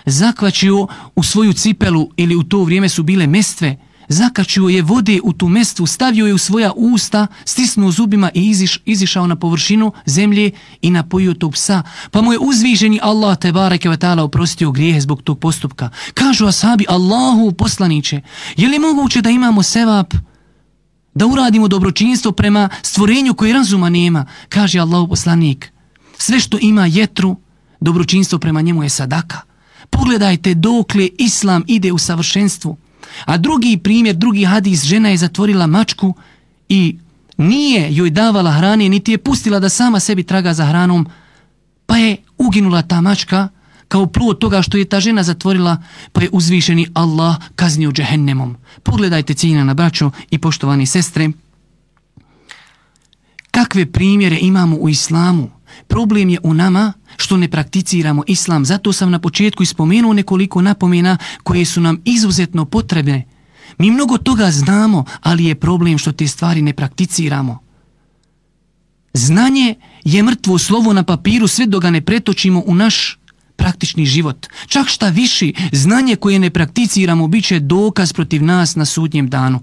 zakvačio u svoju cipelu ili u to vrijeme su bile mestve, zakačio je vode u tu mestvu, stavio je u svoja usta, stisnuo zubima i iziš, izišao na površinu zemlje i napojio tog psa. Pa mu je uzviženi Allah te bareke ve taala oprostio grijehe zbog tog postupka. Kažu ashabi Allahu poslanice, je li moguće da imamo sevap da uradimo dobročinstvo prema stvorenju koji razuma nema? Kaže Allahu poslanik. Sve što ima jetru, dobročinstvo prema njemu je sadaka. Pogledajte dokle islam ide u savršenstvu. A drugi primjer, drugi hadis, žena je zatvorila mačku i nije joj davala hrane, niti je pustila da sama sebi traga za hranom, pa je uginula ta mačka kao plod toga što je ta žena zatvorila, pa je uzvišeni Allah kaznio džehennemom. Pogledajte cijena na braću i poštovani sestre, kakve primjere imamo u islamu. Problem je u nama što ne prakticiramo islam. Zato sam na početku ispomenuo nekoliko napomena koje su nam izuzetno potrebne. Mi mnogo toga znamo, ali je problem što te stvari ne prakticiramo. Znanje je mrtvo slovo na papiru sve dok ga ne pretočimo u naš praktični život. Čak šta viši, znanje koje ne prakticiramo bit će dokaz protiv nas na sudnjem danu.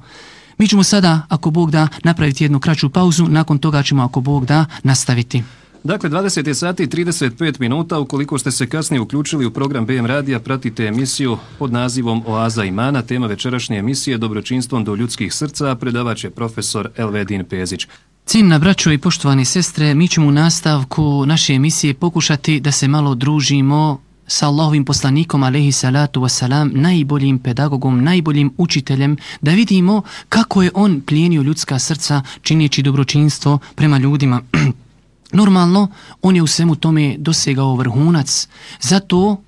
Mi ćemo sada, ako Bog da, napraviti jednu kraću pauzu, nakon toga ćemo, ako Bog da, nastaviti. Dakle, 20 sati i 35 minuta, ukoliko ste se kasnije uključili u program BM Radija, pratite emisiju pod nazivom Oaza imana. Tema večerašnje emisije Dobročinstvom do ljudskih srca, predavač je profesor Elvedin Pezić. Cijenina braćo i poštovani sestre, mi ćemo u nastavku naše emisije pokušati da se malo družimo sa Allahovim poslanikom alaihi salatu wasalam, najboljim pedagogom, najboljim učiteljem, da vidimo kako je on plijenio ljudska srca činjeći dobročinstvo prema ljudima. *clears throat* Normalno, on je u svemu tome dosegao vrhunac. Zato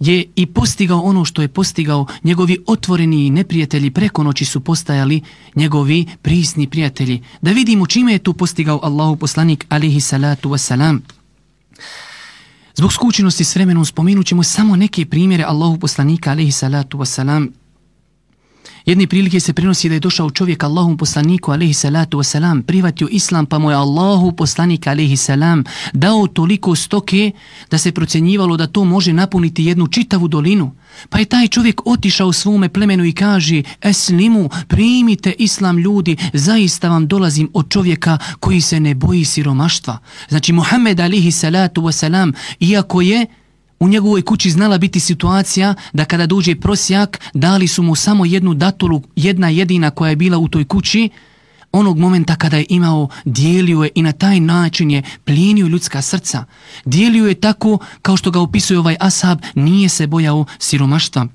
je i postigao ono što je postigao, njegovi otvoreni neprijatelji preko noći su postajali njegovi prisni prijatelji. Da vidimo čime je tu postigao Allahu poslanik alihi salatu wasalam. Zbog skučenosti s vremenom spomenut ćemo samo neke primjere Allahu poslanika alihi salatu wasalam Jedni prilike se prenosi da je došao čovjek Allahum poslaniku alaihi salatu wasalam, prihvatio islam pa mu je Allahu poslanik alaihi salam dao toliko stoke da se procjenjivalo da to može napuniti jednu čitavu dolinu. Pa je taj čovjek otišao svome plemenu i kaže Eslimu, primite islam ljudi, zaista vam dolazim od čovjeka koji se ne boji siromaštva. Znači Muhammed alihi salatu wasalam, iako je u njegovoj kući znala biti situacija da kada dođe prosjak, dali su mu samo jednu datulu, jedna jedina koja je bila u toj kući, onog momenta kada je imao, dijelio je i na taj način je plijenio ljudska srca. Dijelio je tako, kao što ga opisuje ovaj ashab, nije se bojao siromaštva.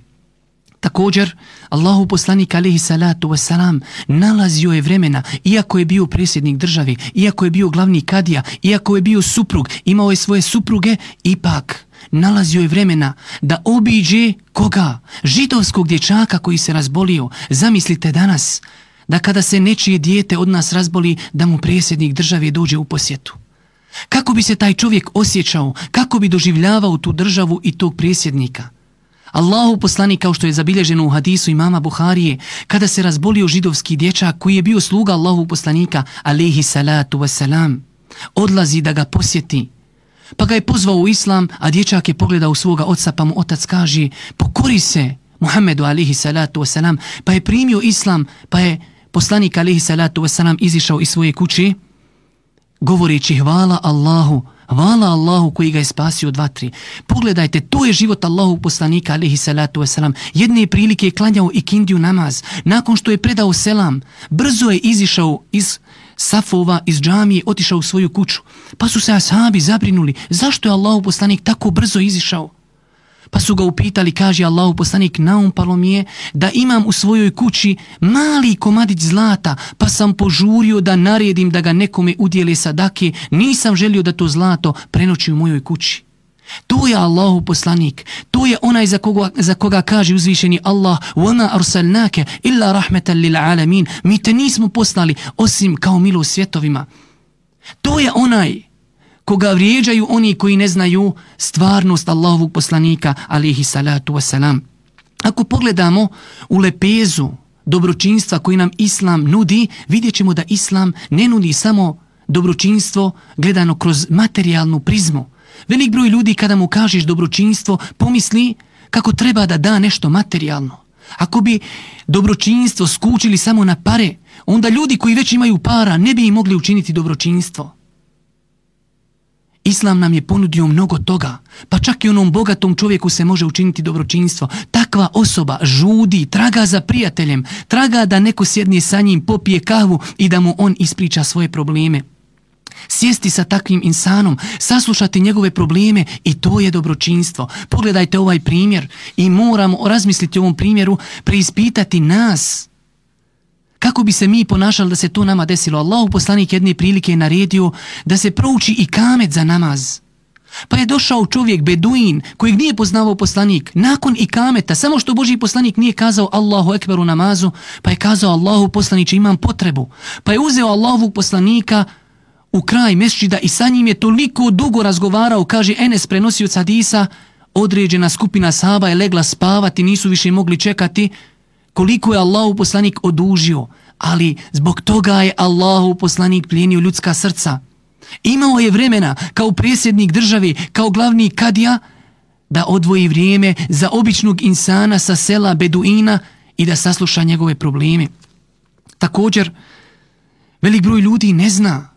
Također, Allahu poslanik alihi salatu wasalam nalazio je vremena, iako je bio presjednik državi, iako je bio glavni kadija, iako je bio suprug, imao je svoje supruge, ipak nalazio je vremena da obiđe koga? Židovskog dječaka koji se razbolio. Zamislite danas da kada se nečije dijete od nas razboli da mu presjednik države dođe u posjetu. Kako bi se taj čovjek osjećao, kako bi doživljavao tu državu i tog presjednika? Allahu poslani kao što je zabilježeno u hadisu imama Buharije, kada se razbolio židovski dječak koji je bio sluga Allahu poslanika, alaihi salatu wasalam, odlazi da ga posjeti. Pa ga je pozvao u islam, a dječak je pogledao svoga oca, pa mu otac kaže, pokori se Muhammedu alihi salatu wasalam, pa je primio islam, pa je poslanik alihi salatu wasalam izišao iz svoje kuće, govoreći hvala Allahu, hvala Allahu koji ga je spasio od vatri. Pogledajte, to je život Allahu poslanika alihi salatu wasalam. Jedne prilike je klanjao i kindiju namaz. Nakon što je predao selam, brzo je izišao iz safova iz džamije otišao u svoju kuću. Pa su se ashabi zabrinuli zašto je Allahu poslanik tako brzo izišao. Pa su ga upitali, kaže Allahu poslanik, naumpalo mi je da imam u svojoj kući mali komadić zlata, pa sam požurio da naredim da ga nekome udjele sadake, nisam želio da to zlato prenoći u mojoj kući. To je Allahu poslanik. To je onaj za koga, za koga kaže uzvišeni Allah وَمَا أَرْسَلْنَاكَ إِلَّا رَحْمَةً لِلْعَالَمِينَ Mi te nismo poslali osim kao milo svjetovima. To je onaj koga vrijeđaju oni koji ne znaju stvarnost Allahovog poslanika alihi salatu wasalam. Ako pogledamo u lepezu dobročinstva koji nam Islam nudi, vidjet ćemo da Islam ne nudi samo dobročinstvo gledano kroz materijalnu prizmu, Velik broj ljudi kada mu kažeš dobročinstvo pomisli kako treba da da nešto materijalno. Ako bi dobročinstvo skučili samo na pare, onda ljudi koji već imaju para ne bi im mogli učiniti dobročinstvo. Islam nam je ponudio mnogo toga, pa čak i onom bogatom čovjeku se može učiniti dobročinstvo. Takva osoba žudi, traga za prijateljem, traga da neko sjedne sa njim, popije kavu i da mu on ispriča svoje probleme sjesti sa takvim insanom, saslušati njegove probleme i to je dobročinstvo. Pogledajte ovaj primjer i moramo razmisliti o ovom primjeru, preispitati nas. Kako bi se mi ponašali da se to nama desilo? Allahu poslanik jedne prilike je naredio da se prouči i kamet za namaz. Pa je došao čovjek, beduin, kojeg nije poznavao poslanik, nakon ikameta, samo što Boži poslanik nije kazao Allahu ekberu namazu, pa je kazao Allahu poslaniće imam potrebu. Pa je uzeo Allahu poslanika u kraj mesčida i sa njim je toliko dugo razgovarao, kaže Enes prenosio hadisa, određena skupina sahaba je legla spavati, nisu više mogli čekati, koliko je Allahu poslanik odužio, ali zbog toga je Allahu poslanik plijenio ljudska srca. Imao je vremena kao presjednik države, kao glavni kadija, da odvoji vrijeme za običnog insana sa sela Beduina i da sasluša njegove probleme. Također, velik broj ljudi ne zna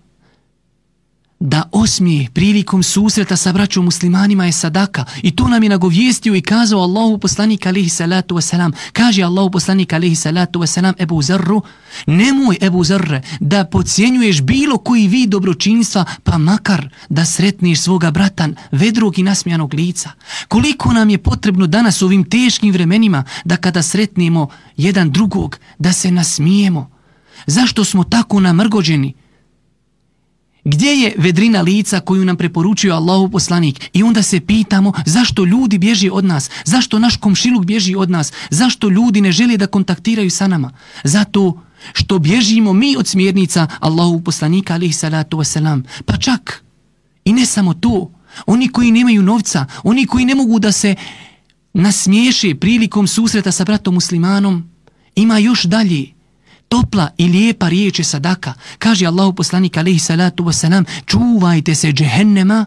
da osmije prilikom susreta sa braćom muslimanima je sadaka i to nam je nagovijestio i kazao Allahu poslanik alihi salatu wasalam. Kaže Allahu poslanik alihi salatu wasalam Ebu Zarru nemoj Ebu Zarre da pocijenjuješ bilo koji vid dobročinstva pa makar da sretniš svoga bratan vedrog i nasmijanog lica. Koliko nam je potrebno danas u ovim teškim vremenima da kada sretnemo jedan drugog da se nasmijemo? Zašto smo tako namrgođeni Gdje je vedrina lica koju nam preporučuje Allahu poslanik? I onda se pitamo zašto ljudi bježi od nas? Zašto naš komšiluk bježi od nas? Zašto ljudi ne žele da kontaktiraju sa nama? Zato što bježimo mi od smjernica Allahu poslanika alihi salatu wasalam. Pa čak i ne samo to. Oni koji nemaju novca, oni koji ne mogu da se nasmiješe prilikom susreta sa bratom muslimanom, ima još dalje topla i lijepa riječ je sadaka. Kaže Allahu poslanik alaihi salatu wasalam, čuvajte se džehennema,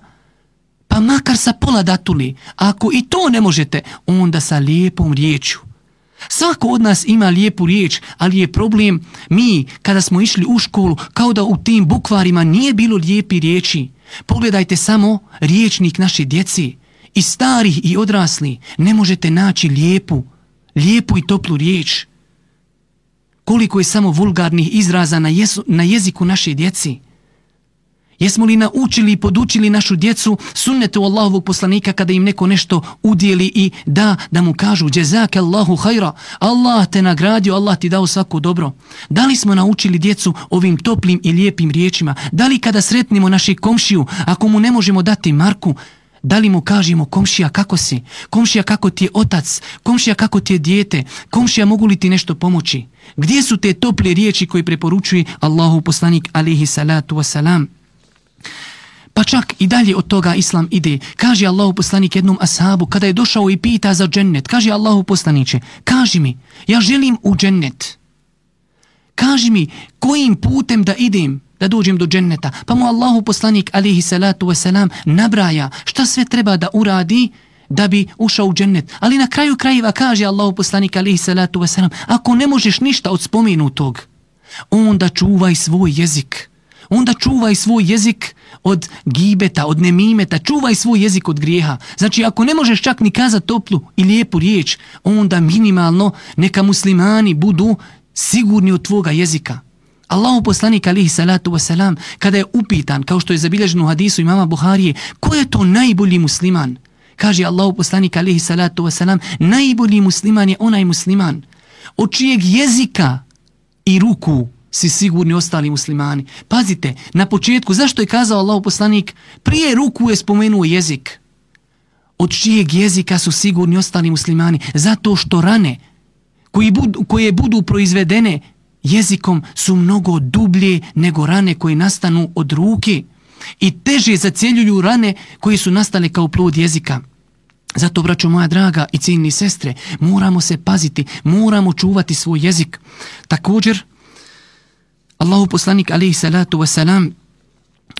pa makar sa pola datuli. Ako i to ne možete, onda sa lijepom riječju. Svako od nas ima lijepu riječ, ali je problem mi kada smo išli u školu kao da u tim bukvarima nije bilo lijepi riječi. Pogledajte samo riječnik naše djeci. I starih i odrasli ne možete naći lijepu, lijepu i toplu riječ koliko je samo vulgarnih izraza na, jesu, na jeziku naše djeci. Jesmo li naučili i podučili našu djecu sunnetu Allahovog poslanika kada im neko nešto udjeli i da, da mu kažu džezake Allahu hajra, Allah te nagradio, Allah ti dao svako dobro. Da li smo naučili djecu ovim toplim i lijepim riječima? Da li kada sretnimo naši komšiju, ako mu ne možemo dati marku, da li mu kažemo komšija kako si, komšija kako ti je otac, komšija kako ti je dijete, komšija mogu li ti nešto pomoći? Gdje su te tople riječi koje preporučuje Allahu poslanik alihi salatu wasalam? Pa čak i dalje od toga islam ide. Kaže Allahu poslanik jednom ashabu kada je došao i pita za džennet. Kaže Allahu poslaniće, kaži mi, ja želim u džennet. Kaži mi kojim putem da idem da dođem do dženneta. Pa mu Allahu poslanik alihi salatu wasalam nabraja šta sve treba da uradi da bi ušao u džennet. Ali na kraju krajeva kaže Allahu poslanik alihi salatu wasalam ako ne možeš ništa od spomenutog onda čuvaj svoj jezik. Onda čuvaj svoj jezik od gibeta, od nemimeta, čuvaj svoj jezik od grijeha. Znači, ako ne možeš čak ni kazati toplu i lijepu riječ, onda minimalno neka muslimani budu sigurni od tvoga jezika. Allahu poslanik alihi salatu wasalam, kada je upitan, kao što je zabilježeno u hadisu imama Buharije, ko je to najbolji musliman? Kaže Allahu poslanik alihi salatu wasalam, najbolji musliman je onaj musliman od čijeg jezika i ruku si sigurni ostali muslimani. Pazite, na početku, zašto je kazao Allahu poslanik, prije ruku je spomenuo jezik. Od čijeg jezika su sigurni ostali muslimani? Zato što rane koji budu, koje budu proizvedene jezikom su mnogo dublje nego rane koje nastanu od ruke i teže zacjeljuju rane koje su nastale kao plod jezika. Zato, braćo moja draga i cijenni sestre, moramo se paziti, moramo čuvati svoj jezik. Također, Allahu poslanik alaihi salatu wasalam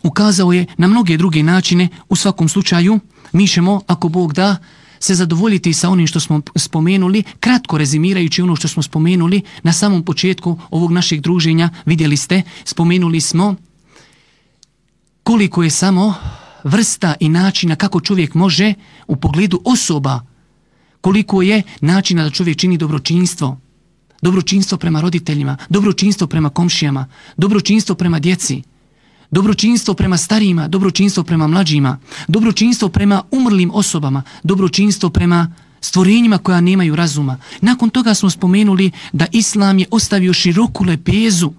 ukazao je na mnoge druge načine, u svakom slučaju, mi ćemo, ako Bog da, se zadovoljiti sa onim što smo spomenuli, kratko rezimirajući ono što smo spomenuli na samom početku ovog našeg druženja, vidjeli ste, spomenuli smo koliko je samo vrsta i načina kako čovjek može u pogledu osoba, koliko je načina da čovjek čini dobročinstvo, dobročinstvo prema roditeljima, dobročinstvo prema komšijama, dobročinstvo prema djeci, dobročinstvo prema starijima, dobročinstvo prema mlađima, dobročinstvo prema umrlim osobama, dobročinstvo prema stvorenjima koja nemaju razuma. Nakon toga smo spomenuli da Islam je ostavio široku lepezu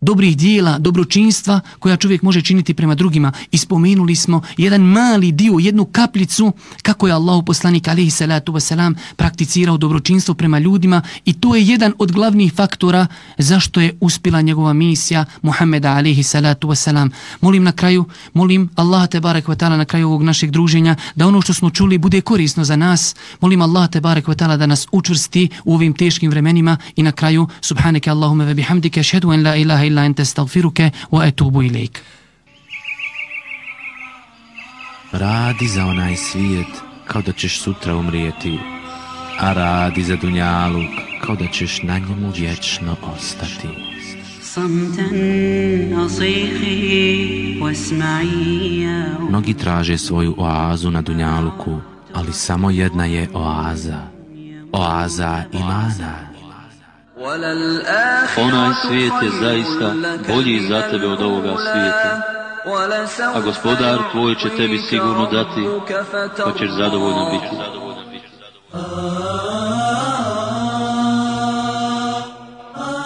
dobrih dijela, dobročinstva koja čovjek može činiti prema drugima. I spomenuli smo jedan mali dio, jednu kapljicu kako je Allahu poslanik alaihi salatu wasalam prakticirao dobročinstvo prema ljudima i to je jedan od glavnih faktora zašto je uspjela njegova misija Muhammeda alaihi salatu wasalam. Molim na kraju, molim Allah te barek na kraju ovog našeg druženja da ono što smo čuli bude korisno za nas. Molim Allah te barek da nas učvrsti u ovim teškim vremenima i na kraju subhaneke Allahume ve bihamdike šhedu en la ilaha illa ente stagfiruke wa etubu ilajk. Radi za onaj svijet kao da ćeš sutra umrijeti, a radi za dunjaluk kao da ćeš na njemu vječno ostati. Mnogi traže svoju oazu na dunjaluku, ali samo jedna je oaza. Oaza imana. Onaj svijet je zaista bolji za tebe od ovoga svijeta. A gospodar tvoj će tebi sigurno dati, pa ćeš zadovoljno biti.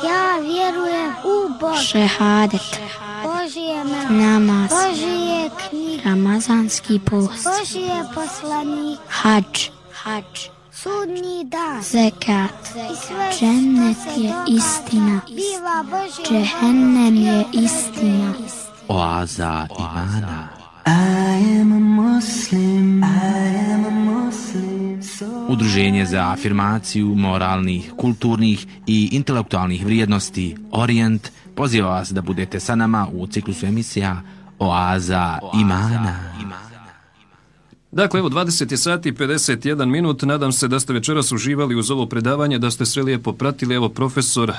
Ja vjerujem u Boga. Šehadet. Božije Namaz. Božije knjige. Ramazanski post. Božije poslanik. Hadž. Hadž. Sudnji dan. Zekat. I Džennet je istina. Džehennem je istina. Oaza imana. Udruženje za afirmaciju moralnih, kulturnih i intelektualnih vrijednosti Orient poziva vas da budete sa nama u ciklusu emisija Oaza imana. Dakle, evo 20 je sati i 51 minut. Nadam se da ste večeras uživali uz ovo predavanje, da ste sve lijepo pratili. Evo, profesor uh,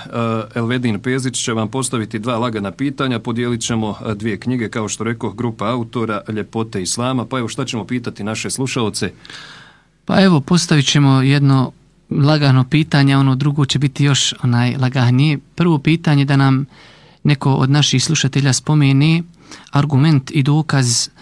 Elvedin Pezić će vam postaviti dva lagana pitanja. Podijelit ćemo uh, dvije knjige, kao što rekao, grupa autora Ljepote Islama. Pa evo, šta ćemo pitati naše slušalce? Pa evo, postavit ćemo jedno lagano pitanje, ono drugo će biti još onaj laganije. Prvo pitanje da nam neko od naših slušatelja spomeni argument i dokaz e,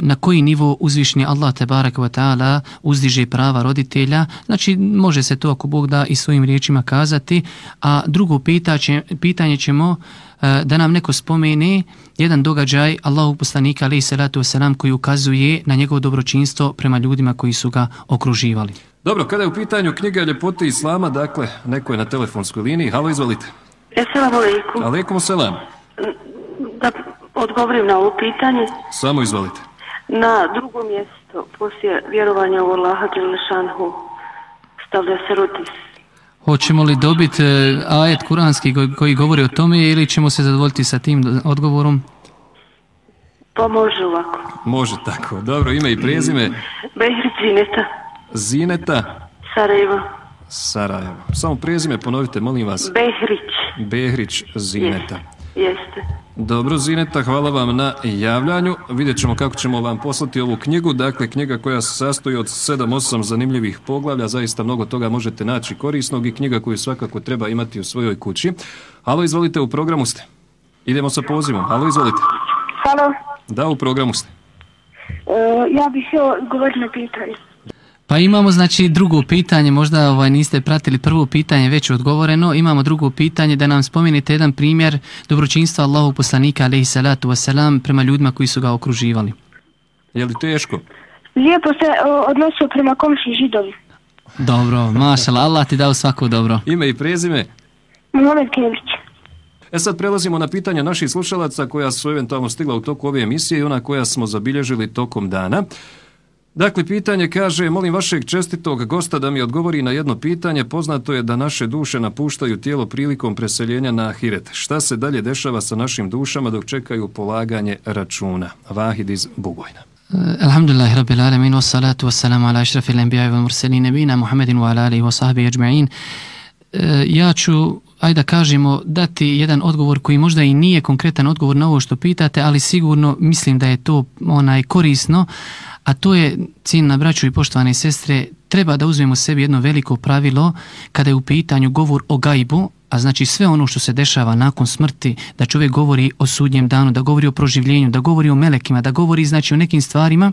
na koji nivo uzvišnji Allah te barek wa ta'ala uzdiže prava roditelja, znači može se to ako Bog da i svojim riječima kazati, a drugo pitaće, pitanje ćemo e, da nam neko spomene jedan događaj Allahu poslanika alejhi salatu wasalam koji ukazuje na njegovo dobročinstvo prema ljudima koji su ga okruživali. Dobro, kada je u pitanju knjiga Ljepote Islama, dakle, neko je na telefonskoj liniji. Halo, izvolite. Assalamu alaikum. Aleikum selam. Da odgovorim na ovo pitanje. Samo izvolite. Na drugo mjesto poslije vjerovanja u Allaha Đelešanhu stavlja se rutis. Hoćemo li dobiti e, ajet kuranski koji- govori o tome ili ćemo se zadovoljiti sa tim odgovorom? Pa može ovako. Može tako. Dobro, ime i prezime. Behrić Zineta, Zineta Sarajevo. Sarajevo. Samo prezime ponovite, molim vas. Behrić. Behrić Zineta. Jeste. Dobro, Zineta, hvala vam na javljanju. Vidjet ćemo kako ćemo vam poslati ovu knjigu. Dakle, knjiga koja se sastoji od 7-8 zanimljivih poglavlja. Zaista mnogo toga možete naći korisnog i knjiga koju svakako treba imati u svojoj kući. Halo, izvolite, u programu ste. Idemo sa pozivom. Halo, izvolite. Halo, Da, u programu ste. ja bih htio govoriti na pitanje. Pa imamo znači drugo pitanje, možda ovaj niste pratili prvo pitanje već odgovoreno, imamo drugo pitanje da nam spomenete jedan primjer dobročinstva Allahu poslanika alejhi salatu wasalam prema ljudima koji su ga okruživali. Je li teško? Lijepo se odnosio prema komši židovi. Dobro, mašala, Allah ti dao svako dobro. Ime i prezime? Mohamed Kević. E sad prelazimo na pitanja naših slušalaca koja su eventualno stigla u toku ove emisije i ona koja smo zabilježili tokom dana. Dakle, pitanje kaže, molim vašeg čestitog gosta da mi odgovori na jedno pitanje. Poznato je da naše duše napuštaju tijelo prilikom preseljenja na Ahiret. Šta se dalje dešava sa našim dušama dok čekaju polaganje računa? Vahid iz Bugojna. Alhamdulillah rabbil alamin wa salatu wa salamu ala ashrafil anbiya wal mursalin nabina Muhammedin wa ala alihi wa sahbihi ajma'in. E, Ja ću ajde da kažemo dati jedan odgovor koji možda i nije konkretan odgovor na ovo što pitate, ali sigurno mislim da je to onaj korisno, a to je cijenjena braću i poštovane sestre, treba da uzmemo sebi jedno veliko pravilo kada je u pitanju govor o gajbu, a znači sve ono što se dešava nakon smrti, da čovjek govori o sudnjem danu, da govori o proživljenju, da govori o melekima, da govori znači o nekim stvarima,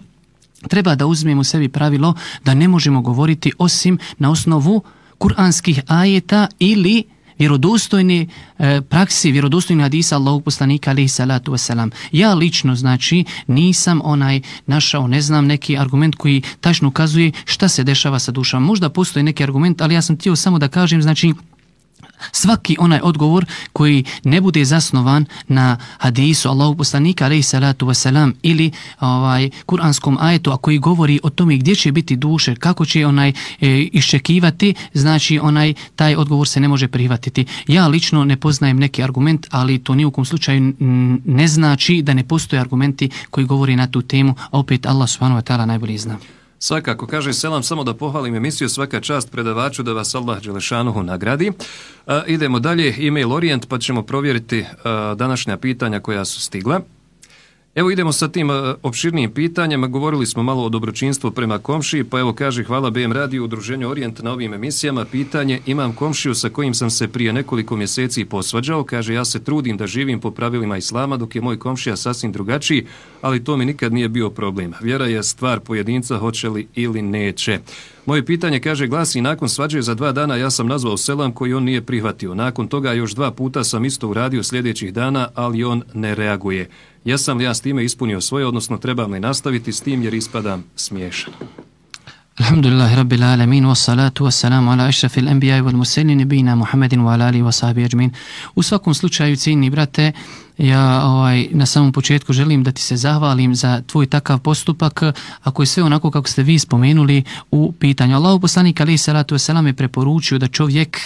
treba da uzmemo sebi pravilo da ne možemo govoriti osim na osnovu kuranskih ajeta ili vjerodostojne e, praksi, vjerodostojne hadisa Allahog poslanika alaihi salatu wasalam. Ja lično, znači, nisam onaj našao, ne znam, neki argument koji tačno ukazuje šta se dešava sa dušama. Možda postoji neki argument, ali ja sam htio samo da kažem, znači, svaki onaj odgovor koji ne bude zasnovan na hadisu Allahu poslanika alejhi salatu vesselam ili ovaj kuranskom ajetu a koji govori o tome gdje će biti duše, kako će onaj e, iščekivati, znači onaj taj odgovor se ne može prihvatiti. Ja lično ne poznajem neki argument, ali to ni u kom slučaju ne znači da ne postoje argumenti koji govori na tu temu, a opet Allah subhanahu wa ta'ala najbolje zna. Svakako, kaže Selam, samo da pohvalim emisiju svaka čast predavaču da vas Allah Đelešanuhu nagradi. idemo dalje, email Orient, pa ćemo provjeriti današnja pitanja koja su stigla. Evo idemo sa tim uh, opširnijim pitanjima. Govorili smo malo o dobročinstvu prema komšiji, pa evo kaže hvala BM Radio Udruženju Orijent na ovim emisijama. Pitanje, imam komšiju sa kojim sam se prije nekoliko mjeseci posvađao. Kaže, ja se trudim da živim po pravilima Islama, dok je moj komšija sasvim drugačiji, ali to mi nikad nije bio problem. Vjera je stvar pojedinca, hoće li ili neće. Moje pitanje, kaže, glasi, nakon svađe za dva dana ja sam nazvao selam koji on nije prihvatio. Nakon toga još dva puta sam isto uradio sljedećih dana, ali on ne reaguje. Jesam li ja s time ispunio svoje, odnosno trebam li nastaviti s tim jer ispadam smiješan? Alhamdulillahi Rabbil Alamin wa salatu wa salamu ala ašrafil anbiya wal musallim nabina Muhammedin wa ala wa sahbihi ajmin. U svakom slučaju cijenni brate, ja ovaj, na samom početku želim da ti se zahvalim za tvoj takav postupak, ako je sve onako kako ste vi spomenuli u pitanju. Allahu poslanik ali salatu wasalam je preporučio da čovjek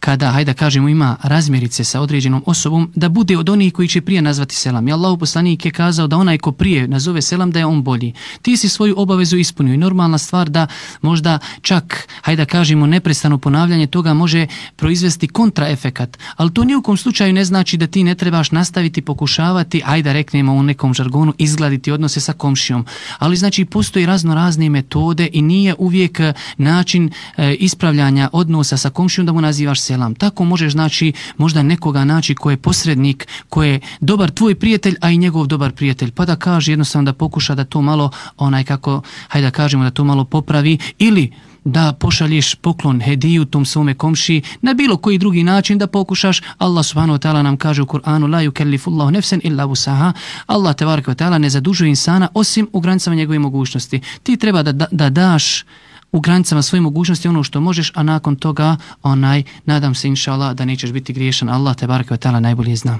kada, hajde da kažemo, ima razmjerice sa određenom osobom, da bude od onih koji će prije nazvati selam. I Allahu poslanik je kazao da onaj ko prije nazove selam da je on bolji. Ti si svoju obavezu ispunio i normalna stvar da možda čak, hajde da kažemo, neprestano ponavljanje toga može proizvesti kontraefekat. Ali to nijukom slučaju ne znači da ti ne trebaš nastaviti nastaviti pokušavati, ajde reknemo u nekom žargonu, izgladiti odnose sa komšijom. Ali znači postoji razno razne metode i nije uvijek e, način e, ispravljanja odnosa sa komšijom da mu nazivaš selam. Tako možeš znači možda nekoga naći ko je posrednik, ko je dobar tvoj prijatelj, a i njegov dobar prijatelj. Pa da kaže jednostavno da pokuša da to malo, onaj kako, hajde da kažemo da to malo popravi ili da pošalješ poklon hediju tom svome komši na bilo koji drugi način da pokušaš Allah subhanahu wa ta'ala nam kaže u Kur'anu la yukellifullahu nefsen illa wusaha Allah te wa ta'ala ne zadužuje insana osim u granicama njegove mogućnosti ti treba da, da, daš u granicama svoje mogućnosti ono što možeš, a nakon toga onaj, nadam se inša da nećeš biti griješan. Allah te baraka ta'ala najbolje zna.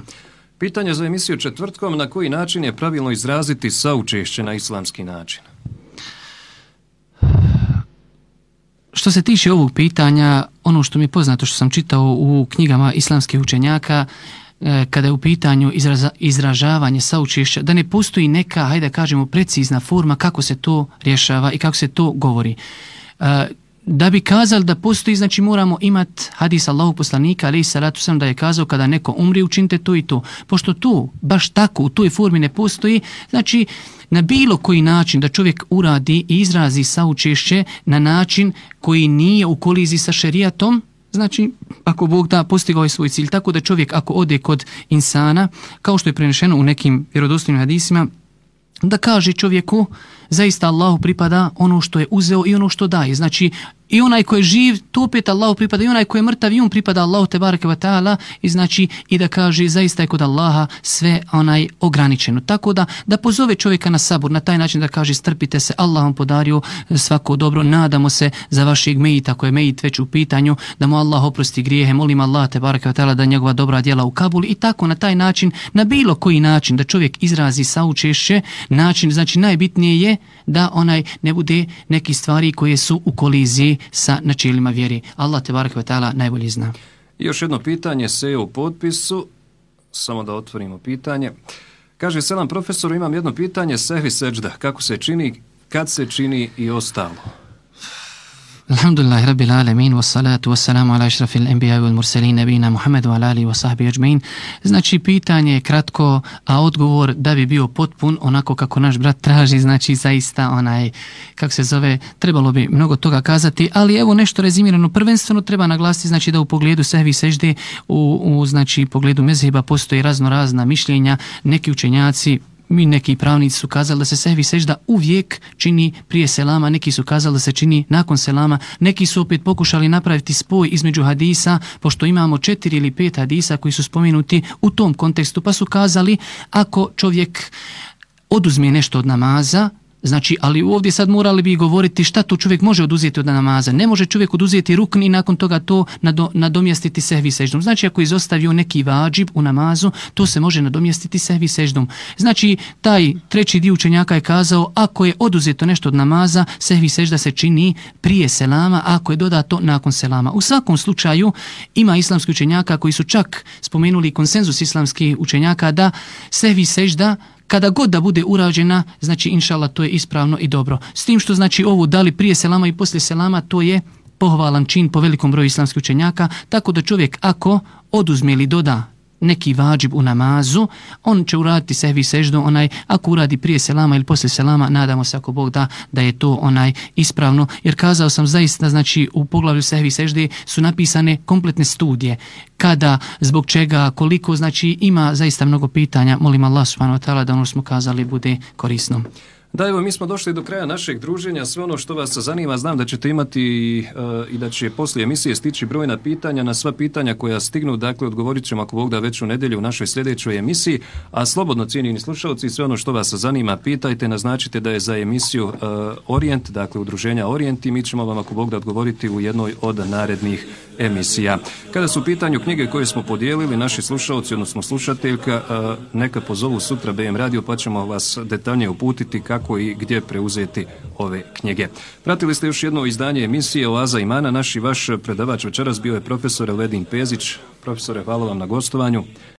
Pitanje za emisiju četvrtkom, na koji način je pravilno izraziti saučešće na islamski način? Što se tiče ovog pitanja, ono što mi je poznato što sam čitao u knjigama islamskih učenjaka, e, kada je u pitanju izražavanje saučešća, da ne postoji neka, hajde kažemo, precizna forma kako se to rješava i kako se to govori. Da bi kazali da postoji, znači moramo imati hadis Allahog poslanika, ali i salatu sam da je kazao kada neko umri učinite to i to. Pošto tu, baš tako, u toj formi ne postoji, znači na bilo koji način da čovjek uradi i izrazi saučešće na način koji nije u koliziji sa šerijatom, znači ako Bog da postigao je svoj cilj. Tako da čovjek ako ode kod insana, kao što je prenešeno u nekim vjerodostojnim hadisima, da kaže čovjeku zaista Allahu pripada ono što je uzeo i ono što daje. Znači i onaj koji je živ, to opet Allahu pripada. I onaj koji je mrtav i on pripada Allahu te bareke ve taala. I znači i da kaže zaista je kod Allaha sve onaj ograničeno. Tako da da pozove čovjeka na sabor na taj način da kaže strpite se, Allah vam podario svako dobro, nadamo se za vašeg mejita ako je mejit već u pitanju da mu Allah oprosti grijehe, molim Allah te bareke ve taala da njegova dobra djela u Kabul. I tako na taj način, na bilo koji način da čovjek izrazi saučešće, način znači najbitnije je da onaj ne bude neki stvari koje su u koliziji sa načelima vjeri. Allah te barak ta'ala najbolje zna. još jedno pitanje se u potpisu, samo da otvorimo pitanje. Kaže selam profesoru, imam jedno pitanje, sehvi seđda, kako se čini, kad se čini i ostalo? Alhamdulillahi rabbil alamin wa salatu wa salamu ala išrafil enbiya wal mursalin nabina Muhammedu wa alihi wa sahbihi ajmain. Znači pitanje je kratko, a odgovor da bi bio potpun onako kako naš brat traži, znači zaista onaj kako se zove, trebalo bi mnogo toga kazati, ali evo nešto rezimirano prvenstveno treba naglasiti znači da u pogledu sehvi sežde u, u znači pogledu mezheba postoji razno razna mišljenja, neki učenjaci mi neki pravnici su kazali da se sehvi sežda uvijek čini prije selama, neki su kazali da se čini nakon selama, neki su opet pokušali napraviti spoj između hadisa, pošto imamo četiri ili pet hadisa koji su spomenuti u tom kontekstu, pa su kazali ako čovjek oduzme nešto od namaza, Znači, ali ovdje sad morali bi govoriti šta to čovjek može oduzeti od namaza. Ne može čovjek oduzeti rukni i nakon toga to nadomjestiti sehvi seždom. Znači, ako izostavio neki vađib u namazu, to se može nadomjestiti sehvi seždom. Znači, taj treći dio učenjaka je kazao, ako je oduzeto nešto od namaza, sehvi sežda se čini prije selama, ako je dodato nakon selama. U svakom slučaju, ima islamski učenjaka koji su čak spomenuli konsenzus islamskih učenjaka da sehvi sežda kada god da bude urađena, znači inšala to je ispravno i dobro. S tim što znači ovo da li prije selama i poslije selama, to je pohvalan čin po velikom broju islamskih učenjaka, tako da čovjek ako oduzme ili doda neki vađib u namazu, on će uraditi sebi seždu, onaj, ako uradi prije selama ili poslije selama, nadamo se ako Bog da, da je to onaj ispravno, jer kazao sam zaista, znači u poglavlju sebi sežde su napisane kompletne studije, kada, zbog čega, koliko, znači ima zaista mnogo pitanja, molim Allah subhanahu wa da ono smo kazali bude korisno. Da, evo, mi smo došli do kraja našeg druženja. Sve ono što vas zanima, znam da ćete imati uh, i da će poslije emisije stići brojna pitanja. Na sva pitanja koja stignu, dakle, odgovorit ćemo ako Bog da već u nedjelju u našoj sljedećoj emisiji. A slobodno, cijenjeni slušalci, sve ono što vas zanima, pitajte, naznačite da je za emisiju uh, Orient, dakle, udruženja Orient i mi ćemo vam ako Bog da odgovoriti u jednoj od narednih emisija. Kada su u pitanju knjige koje smo podijelili, naši slušalci, odnosno slušateljka, neka pozovu sutra BM Radio pa ćemo vas detaljnije uputiti kako i gdje preuzeti ove knjige. Pratili ste još jedno izdanje emisije Oaza Imana. Naš i vaš predavač večeras bio je profesor Ledin Pezić. Profesore, hvala vam na gostovanju.